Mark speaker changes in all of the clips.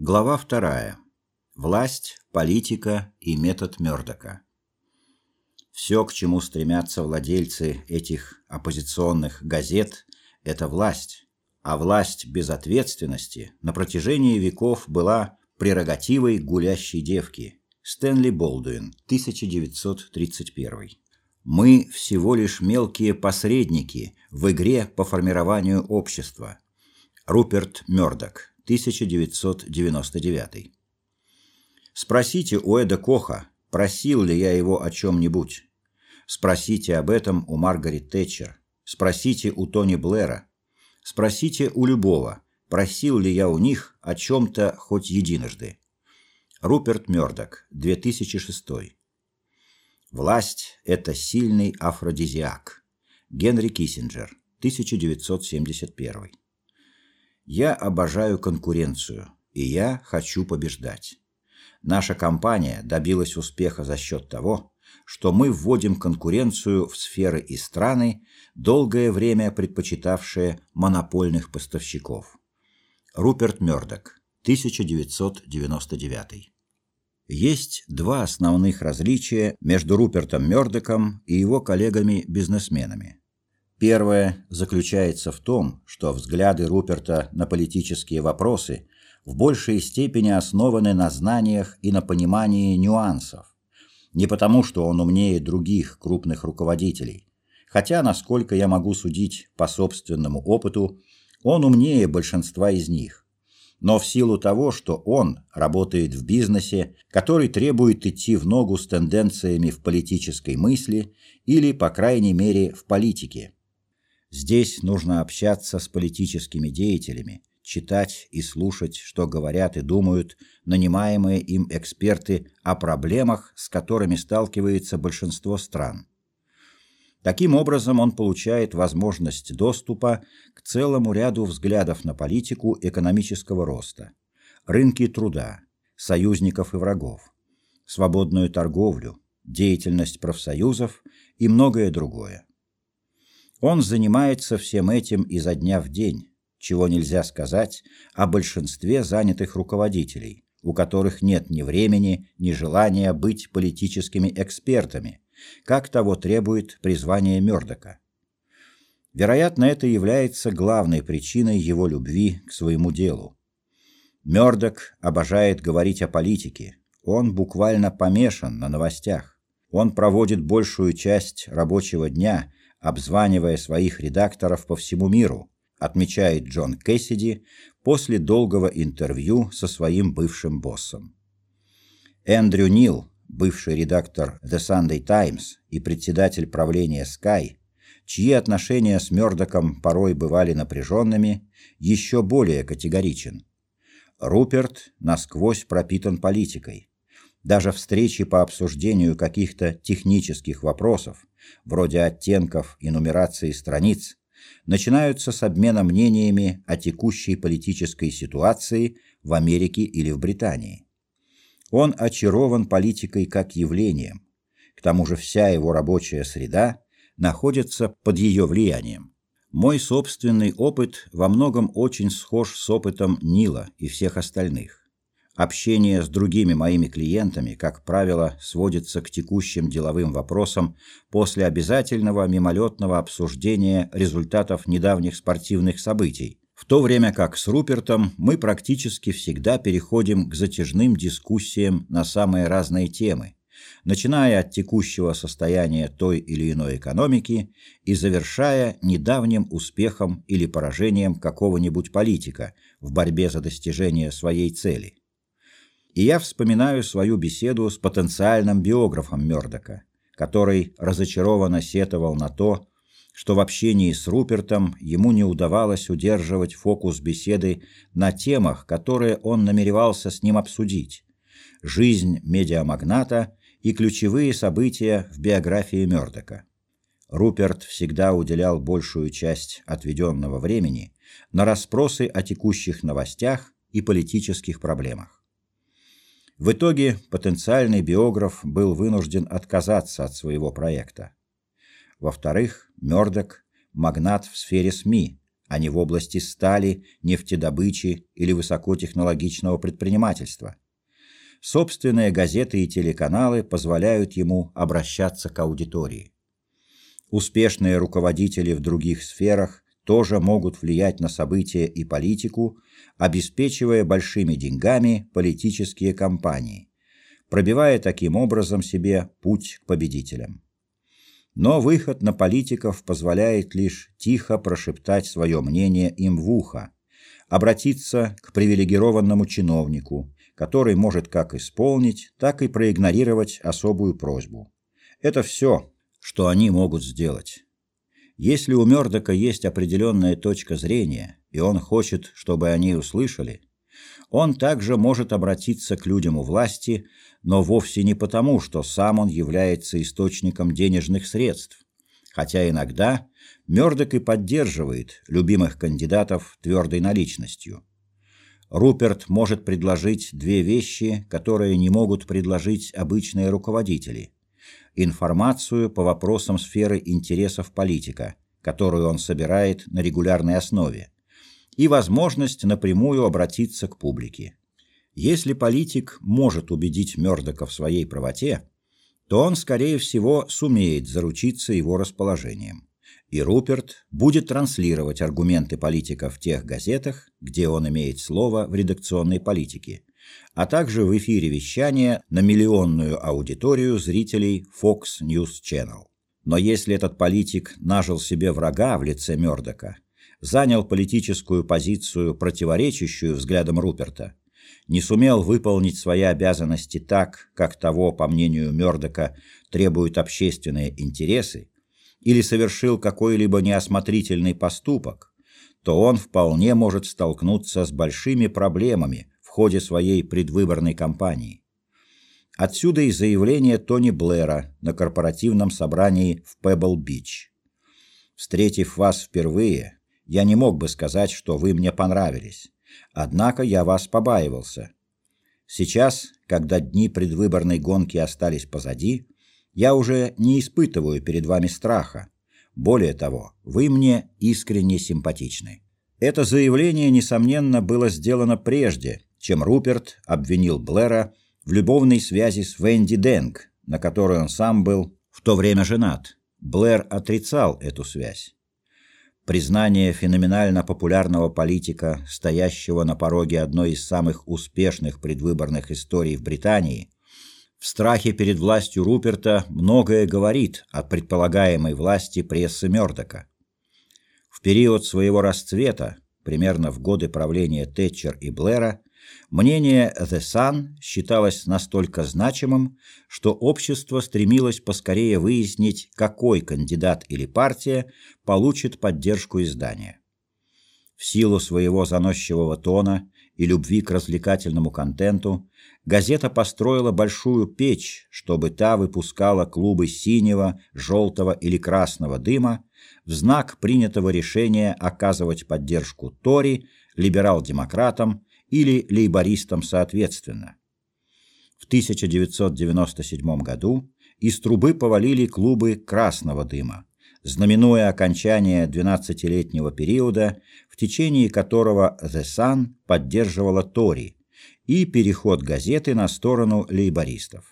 Speaker 1: Глава вторая. Власть, политика и метод Мёрдока. Все, к чему стремятся владельцы этих оппозиционных газет, это власть. А власть без ответственности на протяжении веков была прерогативой гулящей девки. Стэнли Болдуин, 1931. Мы всего лишь мелкие посредники в игре по формированию общества. Руперт Мёрдок, 1999. Спросите у Эда Коха, просил ли я его о чем-нибудь. Спросите об этом у Маргарет Тэтчер. Спросите у Тони Блэра. Спросите у любого, просил ли я у них о чем-то хоть единожды. Руперт Мёрдок, 2006. Власть – это сильный афродизиак. Генри Киссинджер, 1971. Я обожаю конкуренцию, и я хочу побеждать. Наша компания добилась успеха за счет того, что мы вводим конкуренцию в сферы и страны, долгое время предпочитавшие монопольных поставщиков. Руперт Мёрдок, 1999. Есть два основных различия между Рупертом Мёрдоком и его коллегами-бизнесменами. Первое заключается в том, что взгляды Руперта на политические вопросы в большей степени основаны на знаниях и на понимании нюансов. Не потому, что он умнее других крупных руководителей, хотя, насколько я могу судить по собственному опыту, он умнее большинства из них. Но в силу того, что он работает в бизнесе, который требует идти в ногу с тенденциями в политической мысли или, по крайней мере, в политике – Здесь нужно общаться с политическими деятелями, читать и слушать, что говорят и думают нанимаемые им эксперты о проблемах, с которыми сталкивается большинство стран. Таким образом, он получает возможность доступа к целому ряду взглядов на политику экономического роста, рынки труда, союзников и врагов, свободную торговлю, деятельность профсоюзов и многое другое. Он занимается всем этим изо дня в день, чего нельзя сказать о большинстве занятых руководителей, у которых нет ни времени, ни желания быть политическими экспертами, как того требует призвание Мёрдока. Вероятно, это является главной причиной его любви к своему делу. Мёрдок обожает говорить о политике. Он буквально помешан на новостях. Он проводит большую часть рабочего дня обзванивая своих редакторов по всему миру, отмечает Джон Кэссиди после долгого интервью со своим бывшим боссом. Эндрю Нил, бывший редактор The Sunday Times и председатель правления Sky, чьи отношения с Мёрдоком порой бывали напряженными, еще более категоричен. Руперт насквозь пропитан политикой. Даже встречи по обсуждению каких-то технических вопросов, вроде оттенков и нумерации страниц, начинаются с обмена мнениями о текущей политической ситуации в Америке или в Британии. Он очарован политикой как явлением. К тому же вся его рабочая среда находится под ее влиянием. Мой собственный опыт во многом очень схож с опытом Нила и всех остальных. Общение с другими моими клиентами, как правило, сводится к текущим деловым вопросам после обязательного мимолетного обсуждения результатов недавних спортивных событий, в то время как с Рупертом мы практически всегда переходим к затяжным дискуссиям на самые разные темы, начиная от текущего состояния той или иной экономики и завершая недавним успехом или поражением какого-нибудь политика в борьбе за достижение своей цели и я вспоминаю свою беседу с потенциальным биографом Мёрдока, который разочарованно сетовал на то, что в общении с Рупертом ему не удавалось удерживать фокус беседы на темах, которые он намеревался с ним обсудить. Жизнь медиамагната и ключевые события в биографии Мёрдока. Руперт всегда уделял большую часть отведенного времени на расспросы о текущих новостях и политических проблемах. В итоге потенциальный биограф был вынужден отказаться от своего проекта. Во-вторых, Мёрдок – магнат в сфере СМИ, а не в области стали, нефтедобычи или высокотехнологичного предпринимательства. Собственные газеты и телеканалы позволяют ему обращаться к аудитории. Успешные руководители в других сферах тоже могут влиять на события и политику, обеспечивая большими деньгами политические кампании, пробивая таким образом себе путь к победителям. Но выход на политиков позволяет лишь тихо прошептать свое мнение им в ухо, обратиться к привилегированному чиновнику, который может как исполнить, так и проигнорировать особую просьбу. Это все, что они могут сделать. Если у Мёрдока есть определенная точка зрения, и он хочет, чтобы они услышали, он также может обратиться к людям у власти, но вовсе не потому, что сам он является источником денежных средств, хотя иногда Мёрдок и поддерживает любимых кандидатов твердой наличностью. Руперт может предложить две вещи, которые не могут предложить обычные руководители – информацию по вопросам сферы интересов политика, которую он собирает на регулярной основе, и возможность напрямую обратиться к публике. Если политик может убедить Мёрдока в своей правоте, то он, скорее всего, сумеет заручиться его расположением. И Руперт будет транслировать аргументы политика в тех газетах, где он имеет слово в редакционной политике, а также в эфире вещания на миллионную аудиторию зрителей Fox News Channel. Но если этот политик нажил себе врага в лице Мёрдока, занял политическую позицию, противоречащую взглядам Руперта, не сумел выполнить свои обязанности так, как того, по мнению Мёрдока, требуют общественные интересы, или совершил какой-либо неосмотрительный поступок, то он вполне может столкнуться с большими проблемами ходе своей предвыборной кампании. Отсюда и заявление Тони Блэра на корпоративном собрании в Пебл-Бич. Встретив вас впервые, я не мог бы сказать, что вы мне понравились. Однако я вас побаивался. Сейчас, когда дни предвыборной гонки остались позади, я уже не испытываю перед вами страха. Более того, вы мне искренне симпатичны. Это заявление, несомненно, было сделано прежде, чем Руперт обвинил Блэра в любовной связи с Венди Денг, на которой он сам был в то время женат. Блэр отрицал эту связь. Признание феноменально популярного политика, стоящего на пороге одной из самых успешных предвыборных историй в Британии, в страхе перед властью Руперта многое говорит о предполагаемой власти прессы Мёрдока. В период своего расцвета, примерно в годы правления Тэтчер и Блэра, Мнение The Sun считалось настолько значимым, что общество стремилось поскорее выяснить, какой кандидат или партия получит поддержку издания. В силу своего заносчивого тона и любви к развлекательному контенту, газета построила большую печь, чтобы та выпускала клубы синего, желтого или красного дыма в знак принятого решения оказывать поддержку Тори, либерал-демократам или лейбористам соответственно. В 1997 году из трубы повалили клубы красного дыма, знаменуя окончание 12-летнего периода, в течение которого The Sun поддерживала Тори, и переход газеты на сторону лейбористов.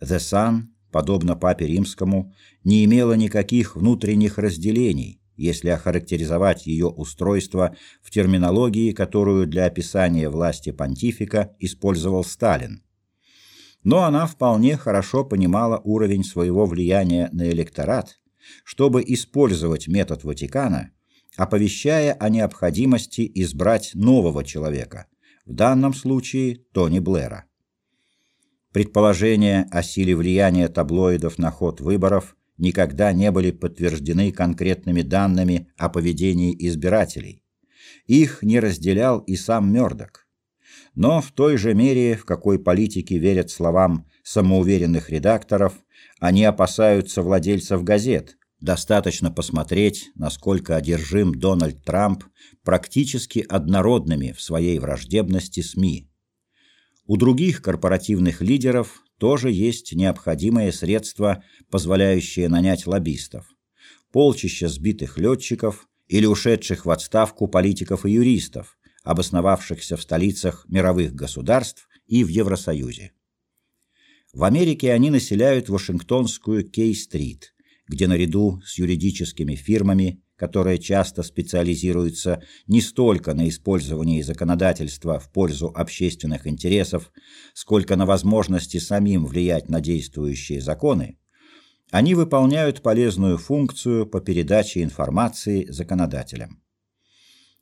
Speaker 1: The Sun, подобно папе римскому, не имела никаких внутренних разделений, если охарактеризовать ее устройство в терминологии, которую для описания власти понтифика использовал Сталин. Но она вполне хорошо понимала уровень своего влияния на электорат, чтобы использовать метод Ватикана, оповещая о необходимости избрать нового человека, в данном случае Тони Блэра. Предположения о силе влияния таблоидов на ход выборов – никогда не были подтверждены конкретными данными о поведении избирателей. Их не разделял и сам Мёрдок. Но в той же мере, в какой политики верят словам самоуверенных редакторов, они опасаются владельцев газет. Достаточно посмотреть, насколько одержим Дональд Трамп практически однородными в своей враждебности СМИ. У других корпоративных лидеров тоже есть необходимые средства, позволяющие нанять лоббистов. Полчища сбитых летчиков или ушедших в отставку политиков и юристов, обосновавшихся в столицах мировых государств и в Евросоюзе. В Америке они населяют Вашингтонскую Кей-стрит, где наряду с юридическими фирмами, которые часто специализируются не столько на использовании законодательства в пользу общественных интересов, сколько на возможности самим влиять на действующие законы, они выполняют полезную функцию по передаче информации законодателям.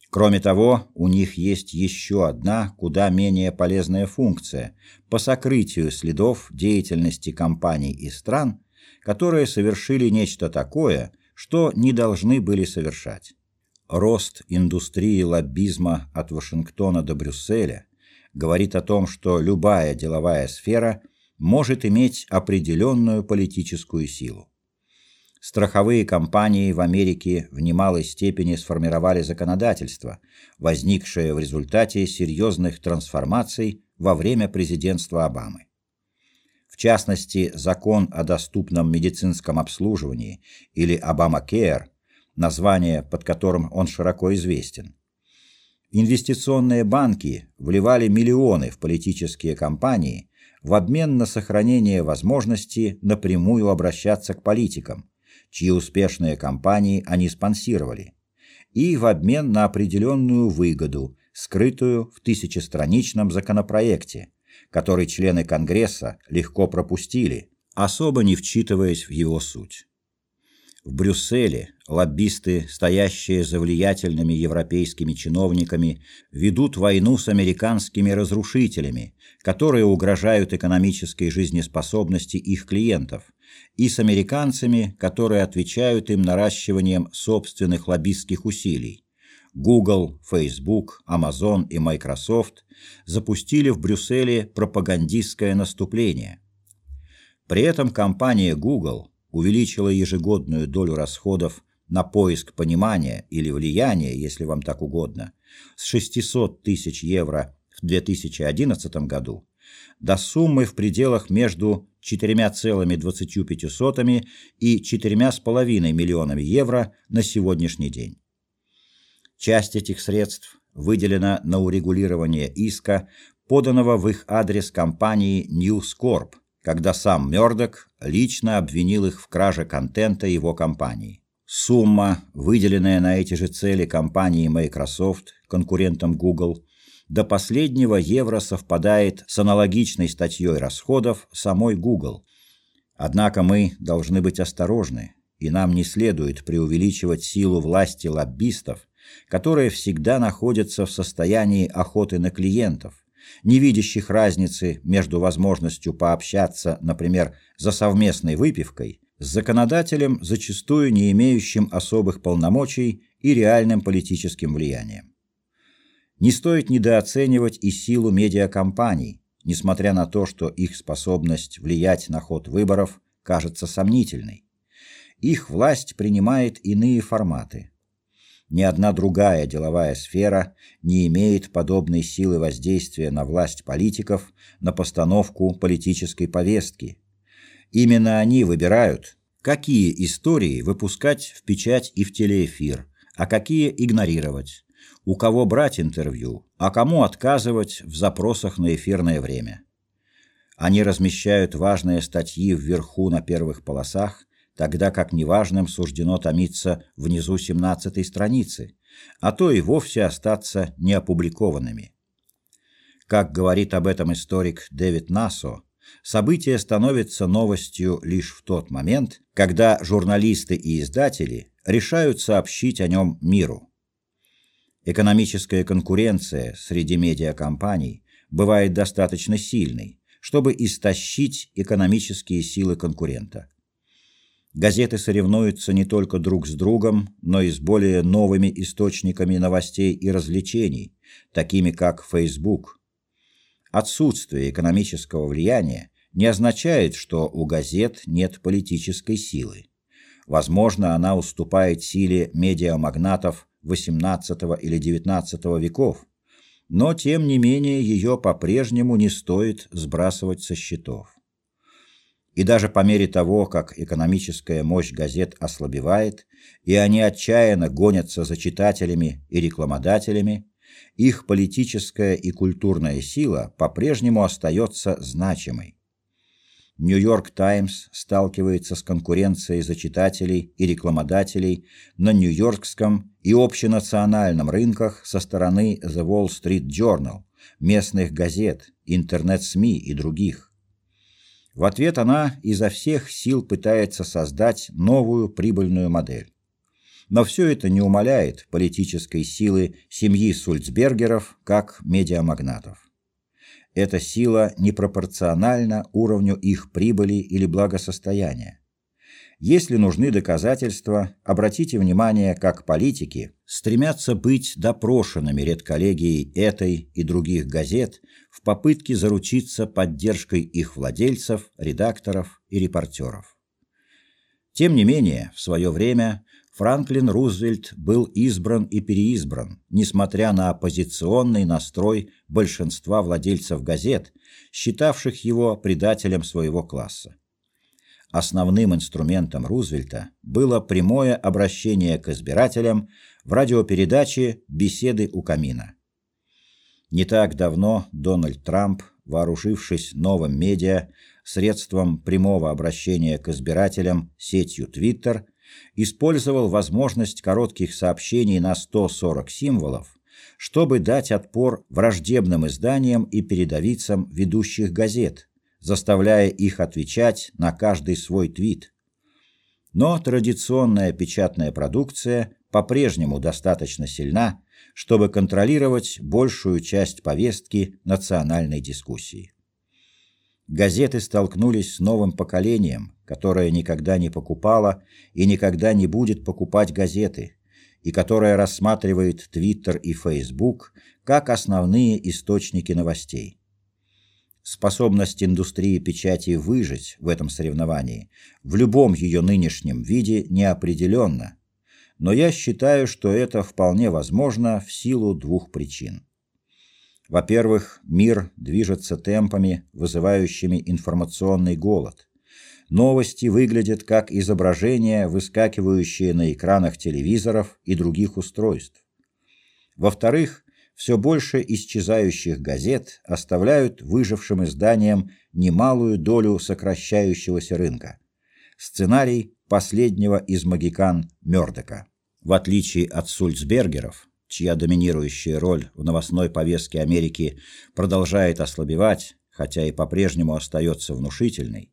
Speaker 1: Кроме того, у них есть еще одна, куда менее полезная функция по сокрытию следов деятельности компаний и стран, которые совершили нечто такое, что не должны были совершать. Рост индустрии лоббизма от Вашингтона до Брюсселя говорит о том, что любая деловая сфера может иметь определенную политическую силу. Страховые компании в Америке в немалой степени сформировали законодательство, возникшее в результате серьезных трансформаций во время президентства Обамы. Частности, закон о доступном медицинском обслуживании или Обама-Кэр, название, под которым он широко известен. Инвестиционные банки вливали миллионы в политические кампании, в обмен на сохранение возможности напрямую обращаться к политикам, чьи успешные кампании они спонсировали, и в обмен на определенную выгоду, скрытую в тысячестраничном законопроекте, который члены Конгресса легко пропустили, особо не вчитываясь в его суть. В Брюсселе лоббисты, стоящие за влиятельными европейскими чиновниками, ведут войну с американскими разрушителями, которые угрожают экономической жизнеспособности их клиентов, и с американцами, которые отвечают им наращиванием собственных лоббистских усилий. Google, Facebook, Amazon и Microsoft запустили в Брюсселе пропагандистское наступление. При этом компания Google увеличила ежегодную долю расходов на поиск понимания или влияния, если вам так угодно, с 600 тысяч евро в 2011 году до суммы в пределах между 4,25 и 4,5 миллионами евро на сегодняшний день. Часть этих средств выделена на урегулирование иска, поданного в их адрес компании News Corp, когда сам Мёрдок лично обвинил их в краже контента его компании. Сумма, выделенная на эти же цели компанией Microsoft, конкурентом Google, до последнего евро совпадает с аналогичной статьей расходов самой Google. Однако мы должны быть осторожны, и нам не следует преувеличивать силу власти лоббистов, которые всегда находятся в состоянии охоты на клиентов, не видящих разницы между возможностью пообщаться, например, за совместной выпивкой, с законодателем, зачастую не имеющим особых полномочий и реальным политическим влиянием. Не стоит недооценивать и силу медиакомпаний, несмотря на то, что их способность влиять на ход выборов кажется сомнительной. Их власть принимает иные форматы. Ни одна другая деловая сфера не имеет подобной силы воздействия на власть политиков, на постановку политической повестки. Именно они выбирают, какие истории выпускать в печать и в телеэфир, а какие игнорировать, у кого брать интервью, а кому отказывать в запросах на эфирное время. Они размещают важные статьи вверху на первых полосах, тогда как неважным суждено томиться внизу 17 страницы, а то и вовсе остаться неопубликованными. Как говорит об этом историк Дэвид Насо, событие становится новостью лишь в тот момент, когда журналисты и издатели решают сообщить о нем миру. Экономическая конкуренция среди медиакомпаний бывает достаточно сильной, чтобы истощить экономические силы конкурента. Газеты соревнуются не только друг с другом, но и с более новыми источниками новостей и развлечений, такими как Facebook. Отсутствие экономического влияния не означает, что у газет нет политической силы. Возможно, она уступает силе медиамагнатов XVIII или XIX веков, но тем не менее ее по-прежнему не стоит сбрасывать со счетов. И даже по мере того, как экономическая мощь газет ослабевает, и они отчаянно гонятся за читателями и рекламодателями, их политическая и культурная сила по-прежнему остается значимой. Нью-Йорк Таймс сталкивается с конкуренцией за читателей и рекламодателей на нью-йоркском и общенациональном рынках со стороны The Wall Street Journal, местных газет, интернет-СМИ и других. В ответ она изо всех сил пытается создать новую прибыльную модель. Но все это не умаляет политической силы семьи Сульцбергеров как медиамагнатов. Эта сила непропорциональна уровню их прибыли или благосостояния. Если нужны доказательства, обратите внимание, как политики стремятся быть допрошенными редколлегией этой и других газет в попытке заручиться поддержкой их владельцев, редакторов и репортеров. Тем не менее, в свое время Франклин Рузвельт был избран и переизбран, несмотря на оппозиционный настрой большинства владельцев газет, считавших его предателем своего класса. Основным инструментом Рузвельта было прямое обращение к избирателям в радиопередаче «Беседы у камина». Не так давно Дональд Трамп, вооружившись новым медиа, средством прямого обращения к избирателям сетью Twitter, использовал возможность коротких сообщений на 140 символов, чтобы дать отпор враждебным изданиям и передовицам ведущих газет, заставляя их отвечать на каждый свой твит. Но традиционная печатная продукция по-прежнему достаточно сильна, чтобы контролировать большую часть повестки национальной дискуссии. Газеты столкнулись с новым поколением, которое никогда не покупало и никогда не будет покупать газеты, и которое рассматривает Твиттер и Фейсбук как основные источники новостей. Способность индустрии печати выжить в этом соревновании в любом ее нынешнем виде неопределенно, но я считаю, что это вполне возможно в силу двух причин. Во-первых, мир движется темпами, вызывающими информационный голод. Новости выглядят как изображения, выскакивающие на экранах телевизоров и других устройств. Во-вторых, все больше исчезающих газет оставляют выжившим изданиям немалую долю сокращающегося рынка. Сценарий последнего из магикан Мёрдока. В отличие от Сульцбергеров, чья доминирующая роль в новостной повестке Америки продолжает ослабевать, хотя и по-прежнему остается внушительной,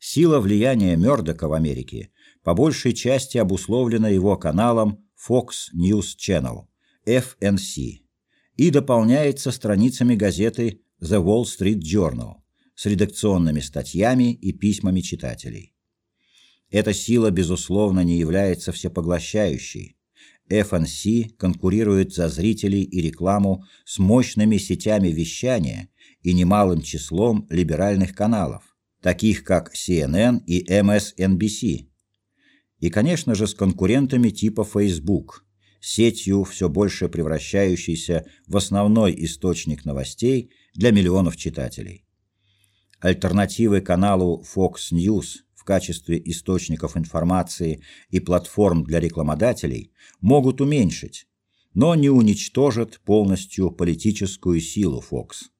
Speaker 1: сила влияния Мёрдока в Америке по большей части обусловлена его каналом Fox News Channel, FNC, и дополняется страницами газеты The Wall Street Journal с редакционными статьями и письмами читателей. Эта сила, безусловно, не является всепоглощающей, FNC конкурирует за зрителей и рекламу с мощными сетями вещания и немалым числом либеральных каналов, таких как CNN и MSNBC. И, конечно же, с конкурентами типа Facebook, сетью, все больше превращающейся в основной источник новостей для миллионов читателей. Альтернативы каналу Fox News качестве источников информации и платформ для рекламодателей могут уменьшить, но не уничтожат полностью политическую силу Fox.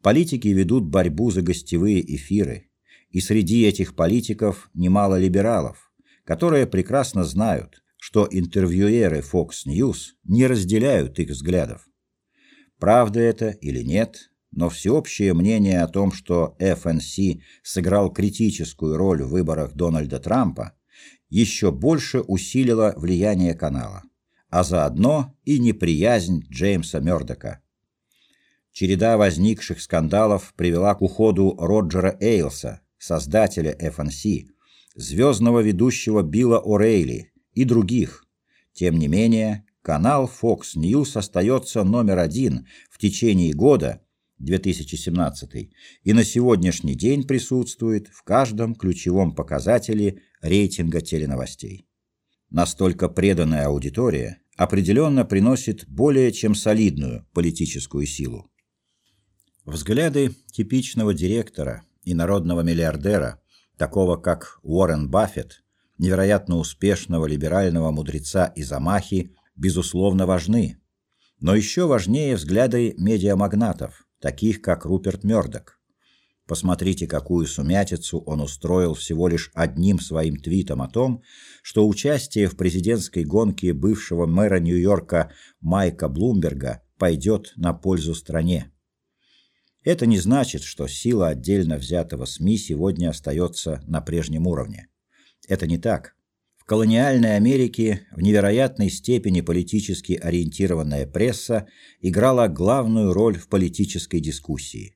Speaker 1: Политики ведут борьбу за гостевые эфиры, и среди этих политиков немало либералов, которые прекрасно знают, что интервьюеры Fox News не разделяют их взглядов. Правда это или нет, но всеобщее мнение о том, что ФНС сыграл критическую роль в выборах Дональда Трампа, еще больше усилило влияние канала, а заодно и неприязнь Джеймса Мёрдока. Череда возникших скандалов привела к уходу Роджера Эйлса, создателя ФНС, звездного ведущего Билла О'Рейли и других. Тем не менее, канал Fox News остается номер один в течение года – 2017 и на сегодняшний день присутствует в каждом ключевом показателе рейтинга теленовостей. Настолько преданная аудитория определенно приносит более чем солидную политическую силу. Взгляды типичного директора и народного миллиардера, такого как Уоррен Баффет, невероятно успешного либерального мудреца из Амахи, безусловно важны. Но еще важнее взгляды медиамагнатов, таких как Руперт Мёрдок. Посмотрите, какую сумятицу он устроил всего лишь одним своим твитом о том, что участие в президентской гонке бывшего мэра Нью-Йорка Майка Блумберга пойдет на пользу стране. Это не значит, что сила отдельно взятого СМИ сегодня остается на прежнем уровне. Это не так. Колониальной Америке в невероятной степени политически ориентированная пресса играла главную роль в политической дискуссии.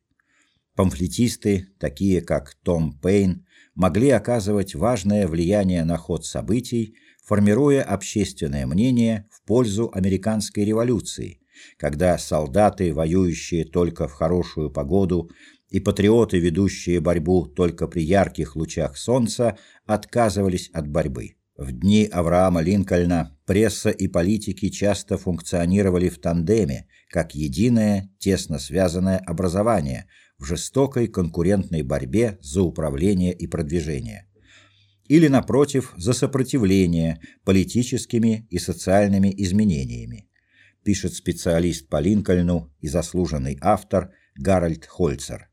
Speaker 1: Памфлетисты, такие как Том Пейн, могли оказывать важное влияние на ход событий, формируя общественное мнение в пользу американской революции, когда солдаты, воюющие только в хорошую погоду, и патриоты, ведущие борьбу только при ярких лучах солнца, отказывались от борьбы. В дни Авраама Линкольна пресса и политики часто функционировали в тандеме, как единое, тесно связанное образование – в жестокой конкурентной борьбе за управление и продвижение. Или, напротив, за сопротивление политическими и социальными изменениями, пишет специалист по Линкольну и заслуженный автор Гарольд Хольцер.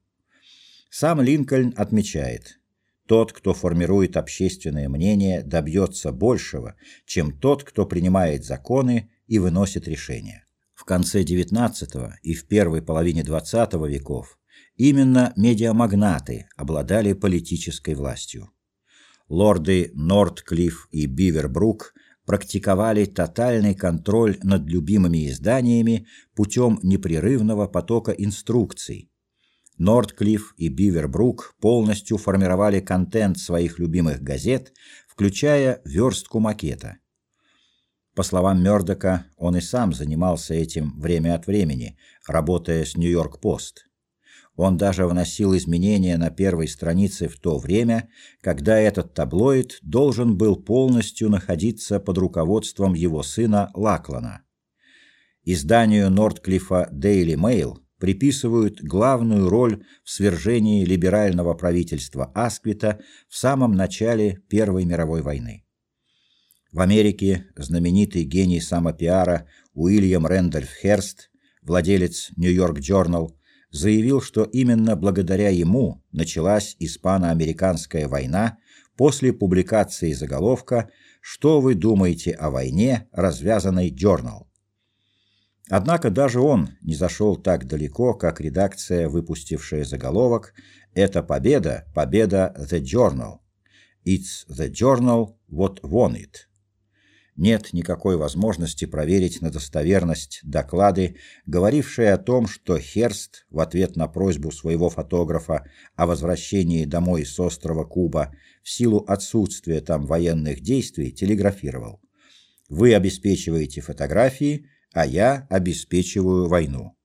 Speaker 1: Сам Линкольн отмечает, тот, кто формирует общественное мнение, добьется большего, чем тот, кто принимает законы и выносит решения. В конце XIX и в первой половине XX веков Именно медиамагнаты обладали политической властью. Лорды Нортклифф и Бивербрук практиковали тотальный контроль над любимыми изданиями путем непрерывного потока инструкций. Нортклифф и Бивербрук полностью формировали контент своих любимых газет, включая верстку макета. По словам Мёрдока, он и сам занимался этим время от времени, работая с Нью-Йорк-Пост. Он даже вносил изменения на первой странице в то время, когда этот таблоид должен был полностью находиться под руководством его сына Лаклана. Изданию Нортклифа Daily Mail приписывают главную роль в свержении либерального правительства Асквита в самом начале Первой мировой войны. В Америке знаменитый гений самопиара Уильям Рэндольф Херст, владелец York Journal, заявил, что именно благодаря ему началась испано-американская война после публикации заголовка «Что вы думаете о войне, развязанной Journal?». Однако даже он не зашел так далеко, как редакция, выпустившая заголовок «Это победа, победа The Journal». It's the journal what won it нет никакой возможности проверить на достоверность доклады, говорившие о том, что Херст в ответ на просьбу своего фотографа о возвращении домой с острова Куба в силу отсутствия там военных действий телеграфировал: "Вы обеспечиваете фотографии, а я обеспечиваю войну".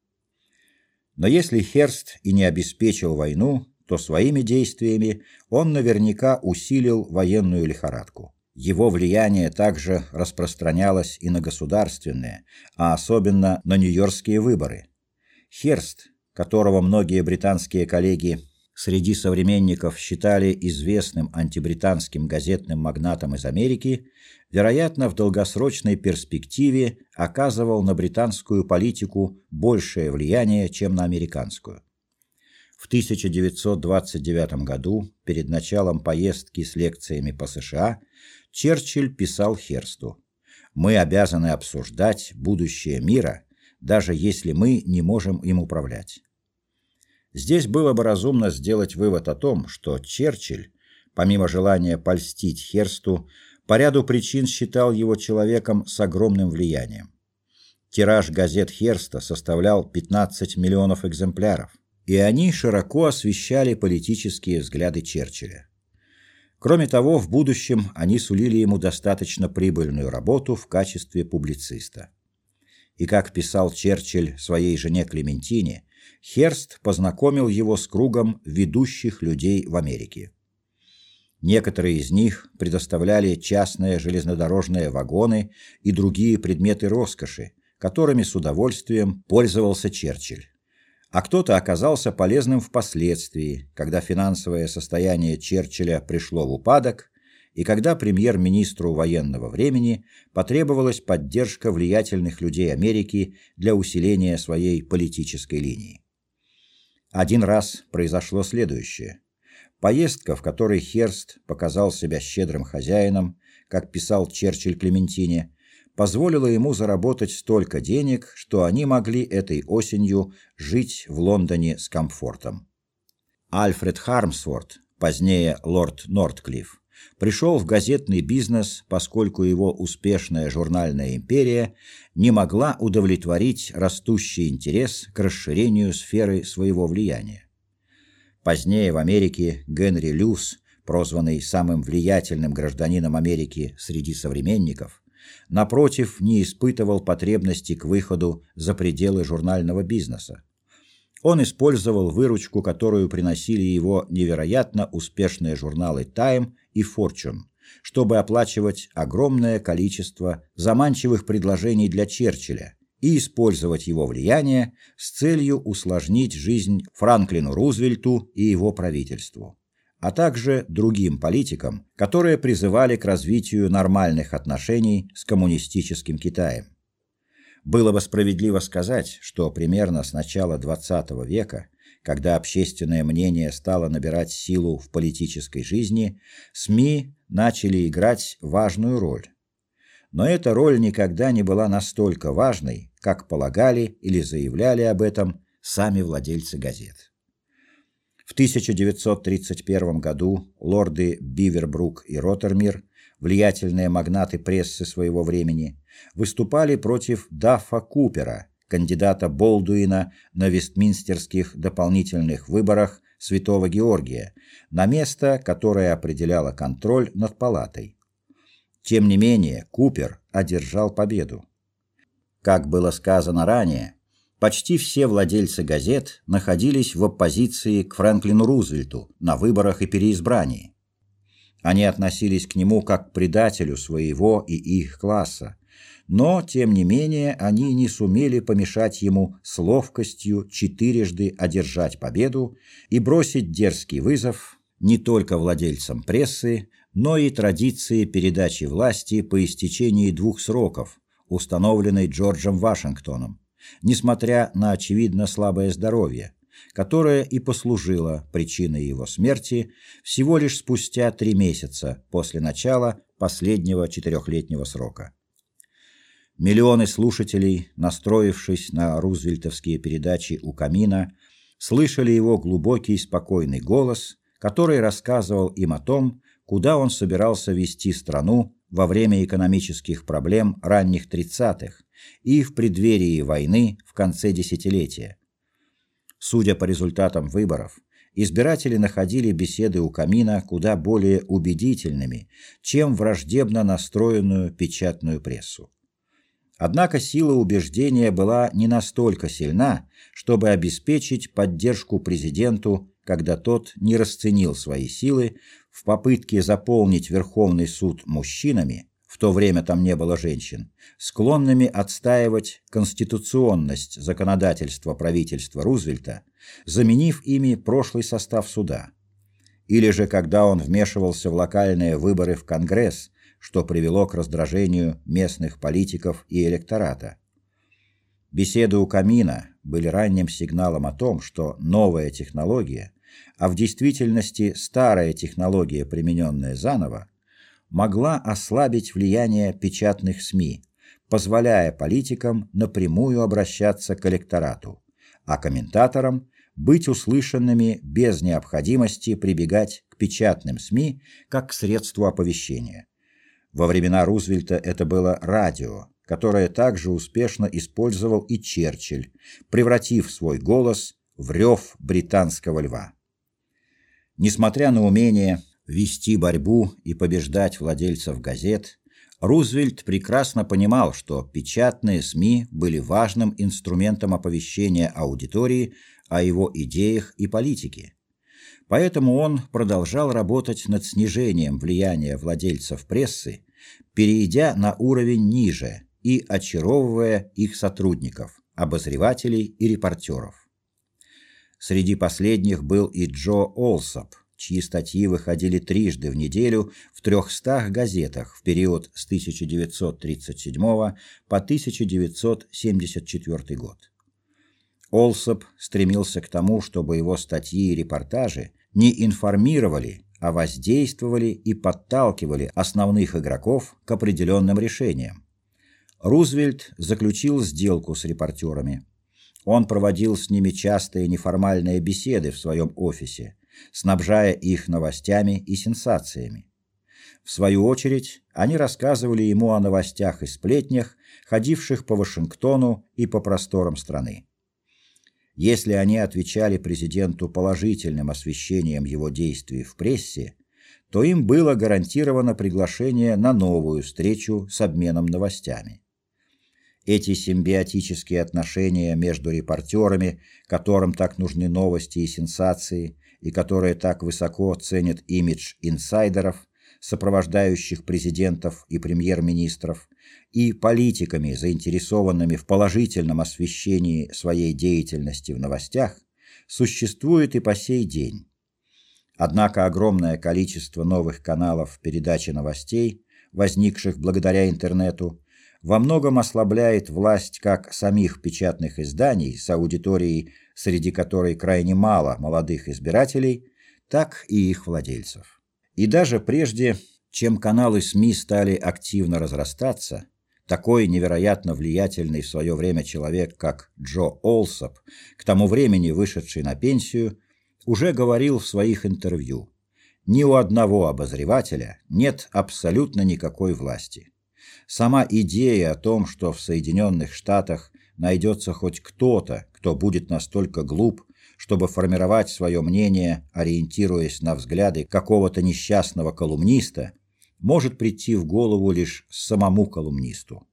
Speaker 1: Но если Херст и не обеспечил войну, то своими действиями он наверняка усилил военную лихорадку. Его влияние также распространялось и на государственные, а особенно на нью-йоркские выборы. Херст, которого многие британские коллеги среди современников считали известным антибританским газетным магнатом из Америки, вероятно, в долгосрочной перспективе оказывал на британскую политику большее влияние, чем на американскую. В 1929 году, перед началом поездки с лекциями по США, Черчилль писал Херсту: "Мы обязаны обсуждать будущее мира, даже если мы не можем им управлять". Здесь было бы разумно сделать вывод о том, что Черчилль, помимо желания польстить Херсту, по ряду причин считал его человеком с огромным влиянием. Тираж газет Херста составлял 15 миллионов экземпляров, и они широко освещали политические взгляды Черчилля. Кроме того, в будущем они сулили ему достаточно прибыльную работу в качестве публициста. И как писал Черчилль своей жене Клементине, Херст познакомил его с кругом ведущих людей в Америке. Некоторые из них предоставляли частные железнодорожные вагоны и другие предметы роскоши, которыми с удовольствием пользовался Черчилль. а кто-то оказался полезным впоследствии, когда финансовое состояние Черчилля пришло в упадок и когда премьер-министру военного времени потребовалась поддержка влиятельных людей Америки для усиления своей политической линии. Один раз произошло следующее. Поездка, в которой Херст показал себя щедрым хозяином, как писал Черчилль Клементине, позволила ему заработать столько денег, что они могли этой осенью жить в Лондоне с комфортом. Альфред Хармсворт, позднее лорд Нортклифф, пришел в газетный бизнес, поскольку его успешная журнальная империя не могла удовлетворить растущий интерес к расширению сферы своего влияния. Позднее в Америке Генри Люс, прозванный самым влиятельным гражданином Америки среди современников, напротив, не испытывал потребности к выходу за пределы журнального бизнеса. Он использовал выручку, которую приносили его невероятно успешные журналы Time и Fortune, чтобы оплачивать огромное количество заманчивых предложений для Черчилля и использовать его влияние с целью усложнить жизнь Франклину Рузвельту и его правительству а также другим политикам, которые призывали к развитию нормальных отношений с коммунистическим Китаем. Было бы справедливо сказать, что примерно с начала XX века, когда общественное мнение стало набирать силу в политической жизни, СМИ начали играть важную роль. Но эта роль никогда не была настолько важной, как полагали или заявляли об этом сами владельцы газет. В 1931 году лорды Бивербрук и Роттермир, влиятельные магнаты прессы своего времени, выступали против Даффа Купера, кандидата Болдуина на вестминстерских дополнительных выборах Святого Георгия, на место, которое определяло контроль над палатой. Тем не менее, Купер одержал победу. Как было сказано ранее, почти все владельцы газет находились в оппозиции к Фрэнклину Рузвельту на выборах и переизбрании. Они относились к нему как к предателю своего и их класса, но, тем не менее, они не сумели помешать ему с ловкостью четырежды одержать победу и бросить дерзкий вызов не только владельцам прессы, но и традиции передачи власти по истечении двух сроков, установленной Джорджем Вашингтоном, несмотря на очевидно слабое здоровье, которое и послужило причиной его смерти всего лишь спустя три месяца после начала последнего четырехлетнего срока. Миллионы слушателей, настроившись на рузвельтовские передачи у камина, слышали его глубокий спокойный голос, который рассказывал им о том, куда он собирался вести страну во время экономических проблем ранних 30-х, и в преддверии войны в конце десятилетия. Судя по результатам выборов, избиратели находили беседы у камина куда более убедительными, чем враждебно настроенную печатную прессу. Однако сила убеждения была не настолько сильна, чтобы обеспечить поддержку президенту, когда тот не расценил свои силы в попытке заполнить Верховный суд мужчинами, в то время там не было женщин, склонными отстаивать конституционность законодательства правительства Рузвельта, заменив ими прошлый состав суда. Или же когда он вмешивался в локальные выборы в Конгресс, что привело к раздражению местных политиков и электората. Беседы у камина были ранним сигналом о том, что новая технология, а в действительности старая технология, примененная заново, могла ослабить влияние печатных СМИ, позволяя политикам напрямую обращаться к электорату, а комментаторам быть услышанными без необходимости прибегать к печатным СМИ как к средству оповещения. Во времена Рузвельта это было радио, которое также успешно использовал и Черчилль, превратив свой голос в рев британского льва. Несмотря на умение вести борьбу и побеждать владельцев газет, Рузвельт прекрасно понимал, что печатные СМИ были важным инструментом оповещения аудитории о его идеях и политике. Поэтому он продолжал работать над снижением влияния владельцев прессы, перейдя на уровень ниже и очаровывая их сотрудников, обозревателей и репортеров. Среди последних был и Джо Олсоп, чьи статьи выходили трижды в неделю в 300 газетах в период с 1937 по 1974 год. Олсоп стремился к тому, чтобы его статьи и репортажи не информировали, а воздействовали и подталкивали основных игроков к определенным решениям. Рузвельт заключил сделку с репортерами. Он проводил с ними частые неформальные беседы в своем офисе, снабжая их новостями и сенсациями. В свою очередь, они рассказывали ему о новостях и сплетнях, ходивших по Вашингтону и по просторам страны. Если они отвечали президенту положительным освещением его действий в прессе, то им было гарантировано приглашение на новую встречу с обменом новостями. Эти симбиотические отношения между репортерами, которым так нужны новости и сенсации, и которые так высоко ценят имидж инсайдеров, сопровождающих президентов и премьер-министров, и политиками, заинтересованными в положительном освещении своей деятельности в новостях, существует и по сей день. Однако огромное количество новых каналов передачи новостей, возникших благодаря интернету, во многом ослабляет власть как самих печатных изданий с аудиторией, среди которой крайне мало молодых избирателей, так и их владельцев. И даже прежде, чем каналы СМИ стали активно разрастаться, такой невероятно влиятельный в свое время человек, как Джо Олсоп, к тому времени вышедший на пенсию, уже говорил в своих интервью: ни у одного обозревателя нет абсолютно никакой власти. Сама идея о том, что в Соединенных Штатах найдется хоть кто-то, кто будет настолько глуп, чтобы формировать свое мнение, ориентируясь на взгляды какого-то несчастного колумниста, может прийти в голову лишь самому колумнисту.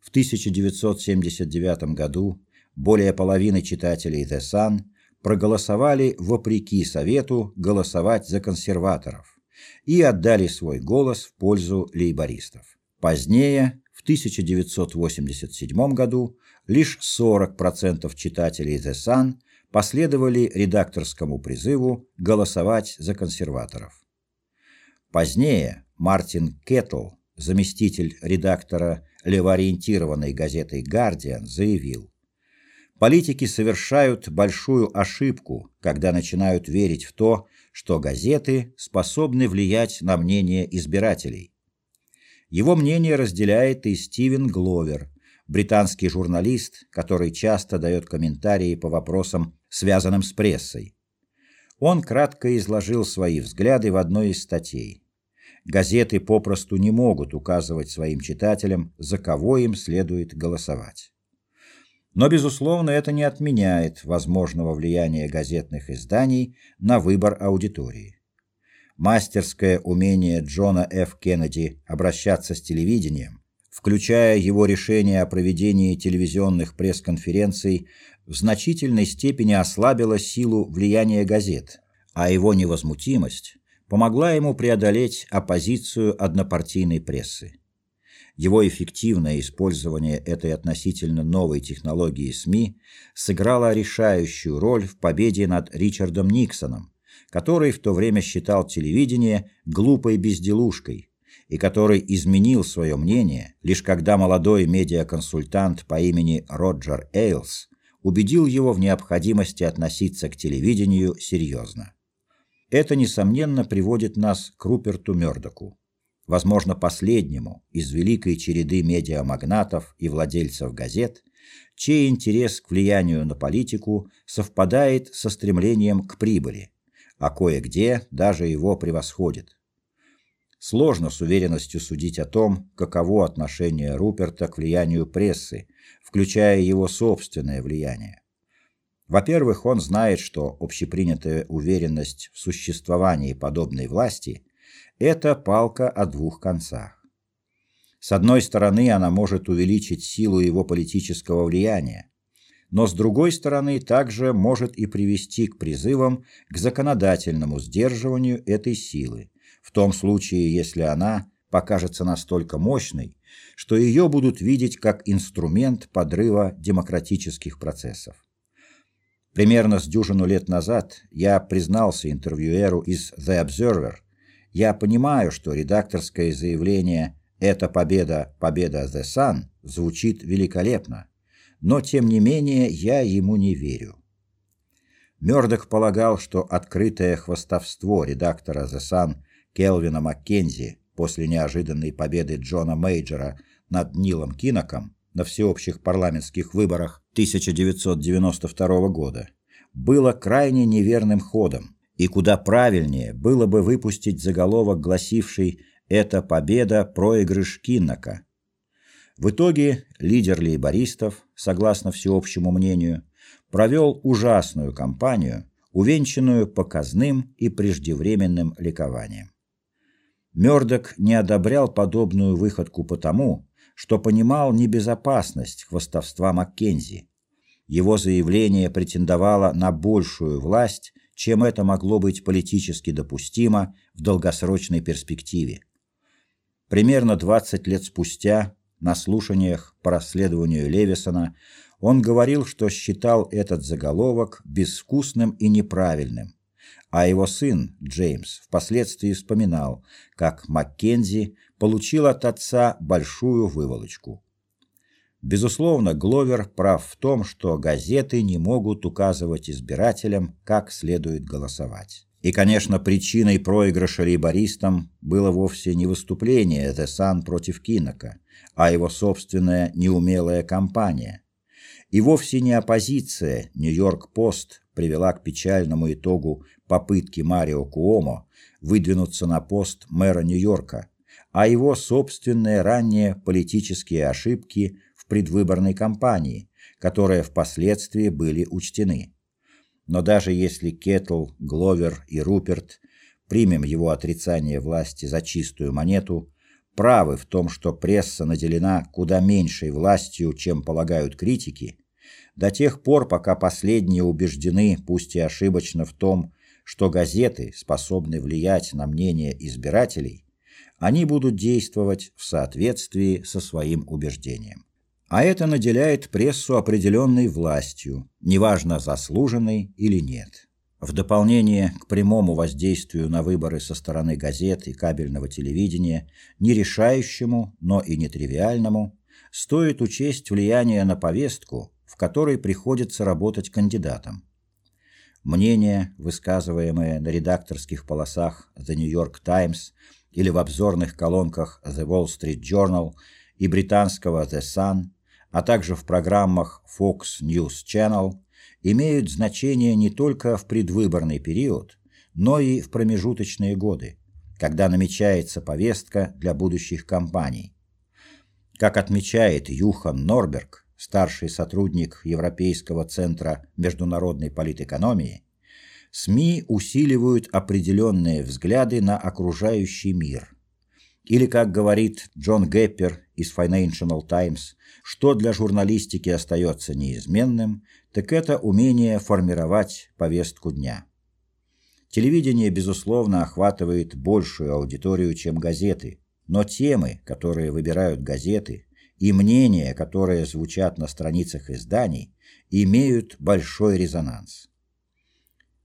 Speaker 1: В 1979 году более половины читателей The Sun проголосовали вопреки совету голосовать за консерваторов и отдали свой голос в пользу лейбористов. Позднее, в 1987 году, лишь 40% читателей The Sun последовали редакторскому призыву голосовать за консерваторов. Позднее Мартин Кеттл, заместитель редактора левоориентированной газеты Guardian, заявил: Политики совершают большую ошибку, когда начинают верить в то, что газеты способны влиять на мнение избирателей. Его мнение разделяет и Стивен Гловер, британский журналист, который часто дает комментарии по вопросам, связанным с прессой. Он кратко изложил свои взгляды в одной из статей. Газеты попросту не могут указывать своим читателям, за кого им следует голосовать. Но безусловно, это не отменяет возможного влияния газетных изданий на выбор аудитории мастерское умение Джона Ф. Кеннеди обращаться с телевидением, включая его решение о проведении телевизионных пресс-конференций, в значительной степени ослабило силу влияния газет, а его невозмутимость помогла ему преодолеть оппозицию однопартийной прессы. Его эффективное использование этой относительно новой технологии СМИ сыграло решающую роль в победе над Ричардом Никсоном, который в то время считал телевидение глупой безделушкой и который изменил свое мнение лишь когда молодой медиаконсультант по имени Роджер Эйлс убедил его в необходимости относиться к телевидению серьезно. Это несомненно приводит нас к Руперту Мёрдоку, возможно, последнему из великой череды медиамагнатов и владельцев газет, чей интерес к влиянию на политику совпадает со стремлением к прибыли а кое-где даже его превосходит. Сложно с уверенностью судить о том, каково отношение Руперта к влиянию прессы, включая его собственное влияние. Во-первых, он знает, что общепринятая уверенность в существовании подобной власти это палка о двух концах. С одной стороны, она может увеличить силу его политического влияния, но с другой стороны также может и привести к призывам к законодательному сдерживанию этой силы, в том случае, если она покажется настолько мощной, что ее будут видеть как инструмент подрыва демократических процессов. Примерно с дюжину лет назад я признался интервьюеру из The Observer. Я понимаю, что редакторское заявление «Это победа, победа The Sun» звучит великолепно, но тем не менее я ему не верю. Мёрдок полагал, что открытое хвастовство редактора The Sun Келвина Маккензи после неожиданной победы Джона Мейджера над Нилом Киноком на всеобщих парламентских выборах 1992 года было крайне неверным ходом, и куда правильнее было бы выпустить заголовок, гласивший «Это победа, проигрыш Киннока». В итоге лидер лейбористов, согласно всеобщему мнению, провел ужасную кампанию, увенчанную показным и преждевременным ликованием. Мёрдок не одобрял подобную выходку потому, что понимал небезопасность хвастовства Маккензи. Его заявление претендовало на большую власть, чем это могло быть политически допустимо в долгосрочной перспективе. Примерно 20 лет спустя на слушаниях по расследованию Левисона он говорил, что считал этот заголовок безвкусным и неправильным, а его сын Джеймс впоследствии вспоминал, как Маккензи получил от отца большую выволочку. Безусловно, Гловер прав в том, что газеты не могут указывать избирателям, как следует голосовать. И, конечно, причиной проигрыша лейбористам было вовсе не выступление Sun против Кинока, а его собственная неумелая кампания – и вовсе не оппозиция Нью-Йорк-Пост привела к печальному итогу попытки Марио Куомо выдвинуться на пост мэра Нью-Йорка, а его собственные ранние политические ошибки в предвыборной кампании, которые впоследствии были учтены. Но даже если Кетл, Гловер и Руперт примем его отрицание власти за чистую монету, правы в том, что пресса наделена куда меньшей властью, чем полагают критики, до тех пор, пока последние убеждены, пусть и ошибочно, в том, что газеты способны влиять на мнение избирателей, они будут действовать в соответствии со своим убеждением. А это наделяет прессу определенной властью, неважно, заслуженной или нет. В дополнение к прямому воздействию на выборы со стороны газет и кабельного телевидения, не решающему, но и нетривиальному, стоит учесть влияние на повестку, в которой приходится работать кандидатам. Мнения, высказываемые на редакторских полосах The New York Times или в обзорных колонках The Wall Street Journal и британского The Sun, а также в программах Fox News Channel – имеют значение не только в предвыборный период, но и в промежуточные годы, когда намечается повестка для будущих кампаний. Как отмечает Юхан Норберг, старший сотрудник Европейского центра международной политэкономии, СМИ усиливают определенные взгляды на окружающий мир. Или, как говорит Джон Геппер из Financial Times, что для журналистики остается неизменным, так это умение формировать повестку дня. Телевидение, безусловно, охватывает большую аудиторию, чем газеты, но темы, которые выбирают газеты, и мнения, которые звучат на страницах изданий, имеют большой резонанс.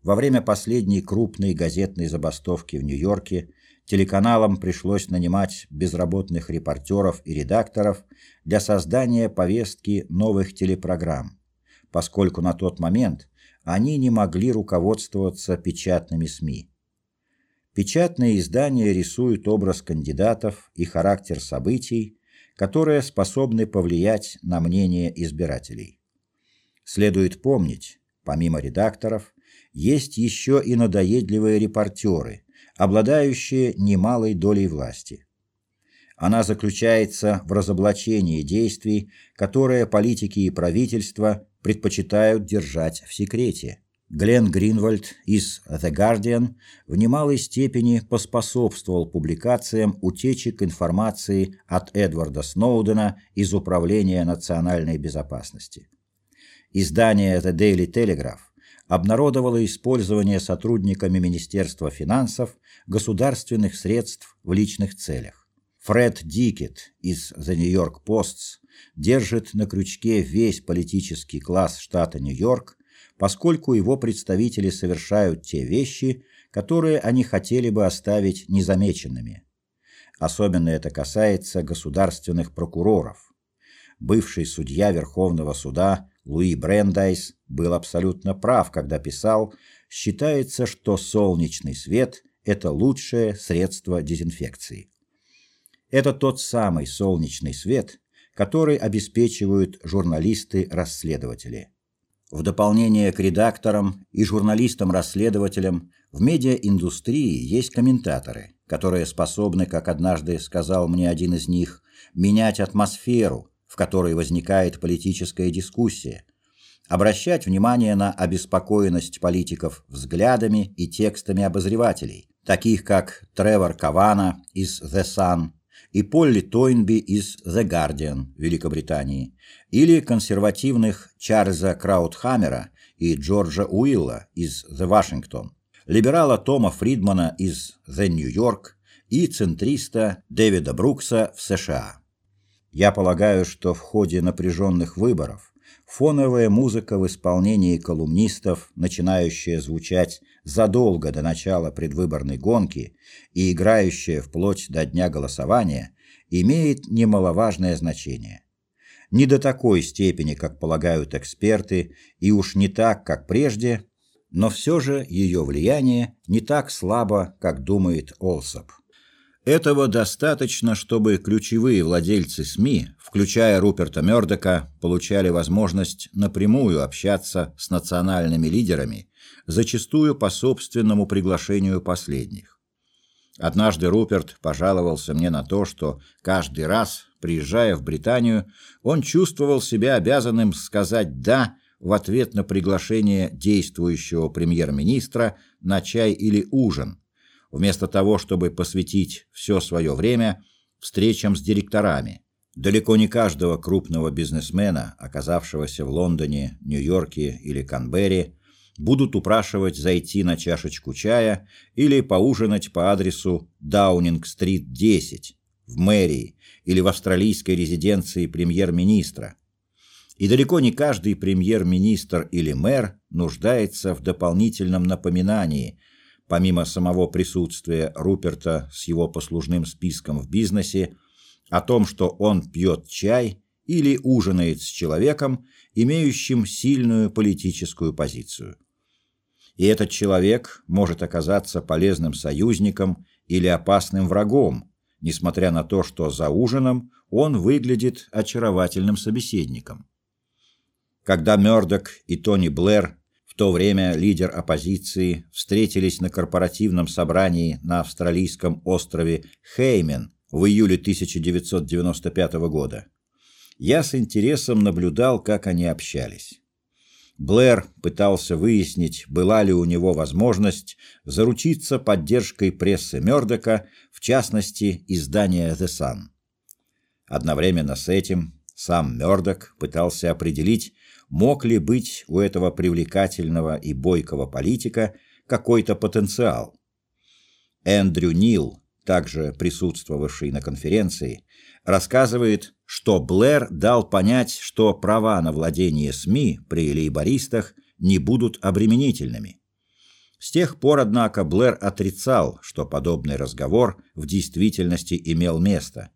Speaker 1: Во время последней крупной газетной забастовки в Нью-Йорке телеканалам пришлось нанимать безработных репортеров и редакторов для создания повестки новых телепрограмм, поскольку на тот момент они не могли руководствоваться печатными СМИ. Печатные издания рисуют образ кандидатов и характер событий, которые способны повлиять на мнение избирателей. Следует помнить, помимо редакторов, есть еще и надоедливые репортеры, обладающие немалой долей власти. Она заключается в разоблачении действий, которые политики и правительства предпочитают держать в секрете. Глен Гринвальд из The Guardian в немалой степени поспособствовал публикациям утечек информации от Эдварда Сноудена из Управления национальной безопасности. Издание The Daily Telegraph обнародовало использование сотрудниками Министерства финансов государственных средств в личных целях. Фред Дикет из The New York Post держит на крючке весь политический класс штата Нью-Йорк, поскольку его представители совершают те вещи, которые они хотели бы оставить незамеченными. Особенно это касается государственных прокуроров. Бывший судья Верховного суда Луи Брендайс был абсолютно прав, когда писал, считается, что солнечный свет – это лучшее средство дезинфекции. Это тот самый солнечный свет, который обеспечивают журналисты-расследователи. В дополнение к редакторам и журналистам-расследователям в медиаиндустрии есть комментаторы, которые способны, как однажды сказал мне один из них, менять атмосферу, в которой возникает политическая дискуссия, обращать внимание на обеспокоенность политиков взглядами и текстами обозревателей, таких как Тревор Кавана из The Sun и Полли Тойнби из The Guardian Великобритании, или консервативных Чарльза Краудхаммера и Джорджа Уилла из The Washington, либерала Тома Фридмана из The New York и центриста Дэвида Брукса в США. Я полагаю, что в ходе напряженных выборов фоновая музыка в исполнении колумнистов, начинающая звучать задолго до начала предвыборной гонки и играющая вплоть до дня голосования, имеет немаловажное значение. Не до такой степени, как полагают эксперты, и уж не так, как прежде, но все же ее влияние не так слабо, как думает Олсоп. Этого достаточно, чтобы ключевые владельцы СМИ, включая Руперта Мёрдока, получали возможность напрямую общаться с национальными лидерами, зачастую по собственному приглашению последних. Однажды Руперт пожаловался мне на то, что каждый раз, приезжая в Британию, он чувствовал себя обязанным сказать «да» в ответ на приглашение действующего премьер-министра на чай или ужин – вместо того, чтобы посвятить все свое время встречам с директорами. Далеко не каждого крупного бизнесмена, оказавшегося в Лондоне, Нью-Йорке или Канберре, будут упрашивать зайти на чашечку чая или поужинать по адресу Даунинг-стрит 10 в мэрии или в австралийской резиденции премьер-министра. И далеко не каждый премьер-министр или мэр нуждается в дополнительном напоминании – помимо самого присутствия Руперта с его послужным списком в бизнесе, о том, что он пьет чай или ужинает с человеком, имеющим сильную политическую позицию. И этот человек может оказаться полезным союзником или опасным врагом, несмотря на то, что за ужином он выглядит очаровательным собеседником. Когда Мёрдок и Тони Блэр в то время лидер оппозиции встретились на корпоративном собрании на австралийском острове Хеймен в июле 1995 года. Я с интересом наблюдал, как они общались. Блэр пытался выяснить, была ли у него возможность заручиться поддержкой прессы Мёрдока, в частности, издания The Sun. Одновременно с этим сам Мёрдок пытался определить, мог ли быть у этого привлекательного и бойкого политика какой-то потенциал. Эндрю Нил, также присутствовавший на конференции, рассказывает, что Блэр дал понять, что права на владение СМИ при лейбористах не будут обременительными. С тех пор, однако, Блэр отрицал, что подобный разговор в действительности имел место,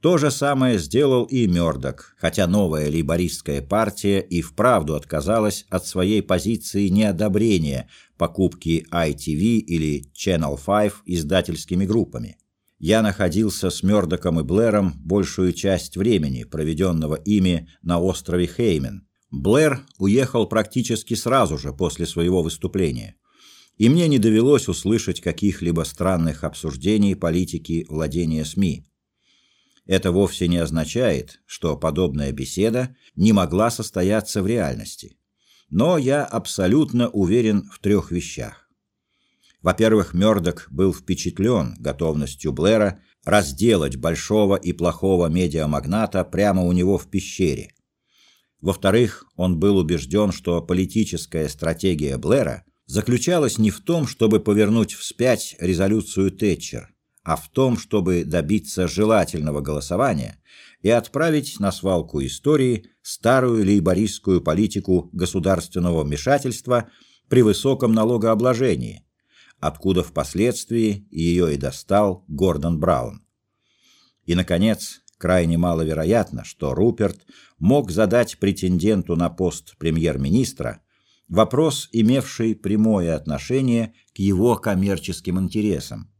Speaker 1: то же самое сделал и Мёрдок, хотя новая лейбористская партия и вправду отказалась от своей позиции неодобрения покупки ITV или Channel 5 издательскими группами. Я находился с Мёрдоком и Блэром большую часть времени, проведенного ими на острове Хеймен. Блэр уехал практически сразу же после своего выступления. И мне не довелось услышать каких-либо странных обсуждений политики владения СМИ. Это вовсе не означает, что подобная беседа не могла состояться в реальности. Но я абсолютно уверен в трех вещах. Во-первых, Мёрдок был впечатлен готовностью Блэра разделать большого и плохого медиамагната прямо у него в пещере. Во-вторых, он был убежден, что политическая стратегия Блэра заключалась не в том, чтобы повернуть вспять резолюцию Тэтчер, а в том, чтобы добиться желательного голосования и отправить на свалку истории старую лейбористскую политику государственного вмешательства при высоком налогообложении, откуда впоследствии ее и достал Гордон Браун. И, наконец, крайне маловероятно, что Руперт мог задать претенденту на пост премьер-министра вопрос, имевший прямое отношение к его коммерческим интересам.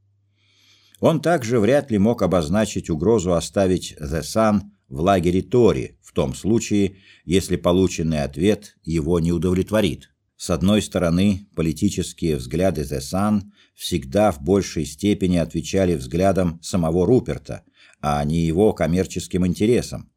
Speaker 1: Он также вряд ли мог обозначить угрозу оставить The Sun в лагере Тори в том случае, если полученный ответ его не удовлетворит. С одной стороны, политические взгляды The Sun всегда в большей степени отвечали взглядам самого Руперта, а не его коммерческим интересам.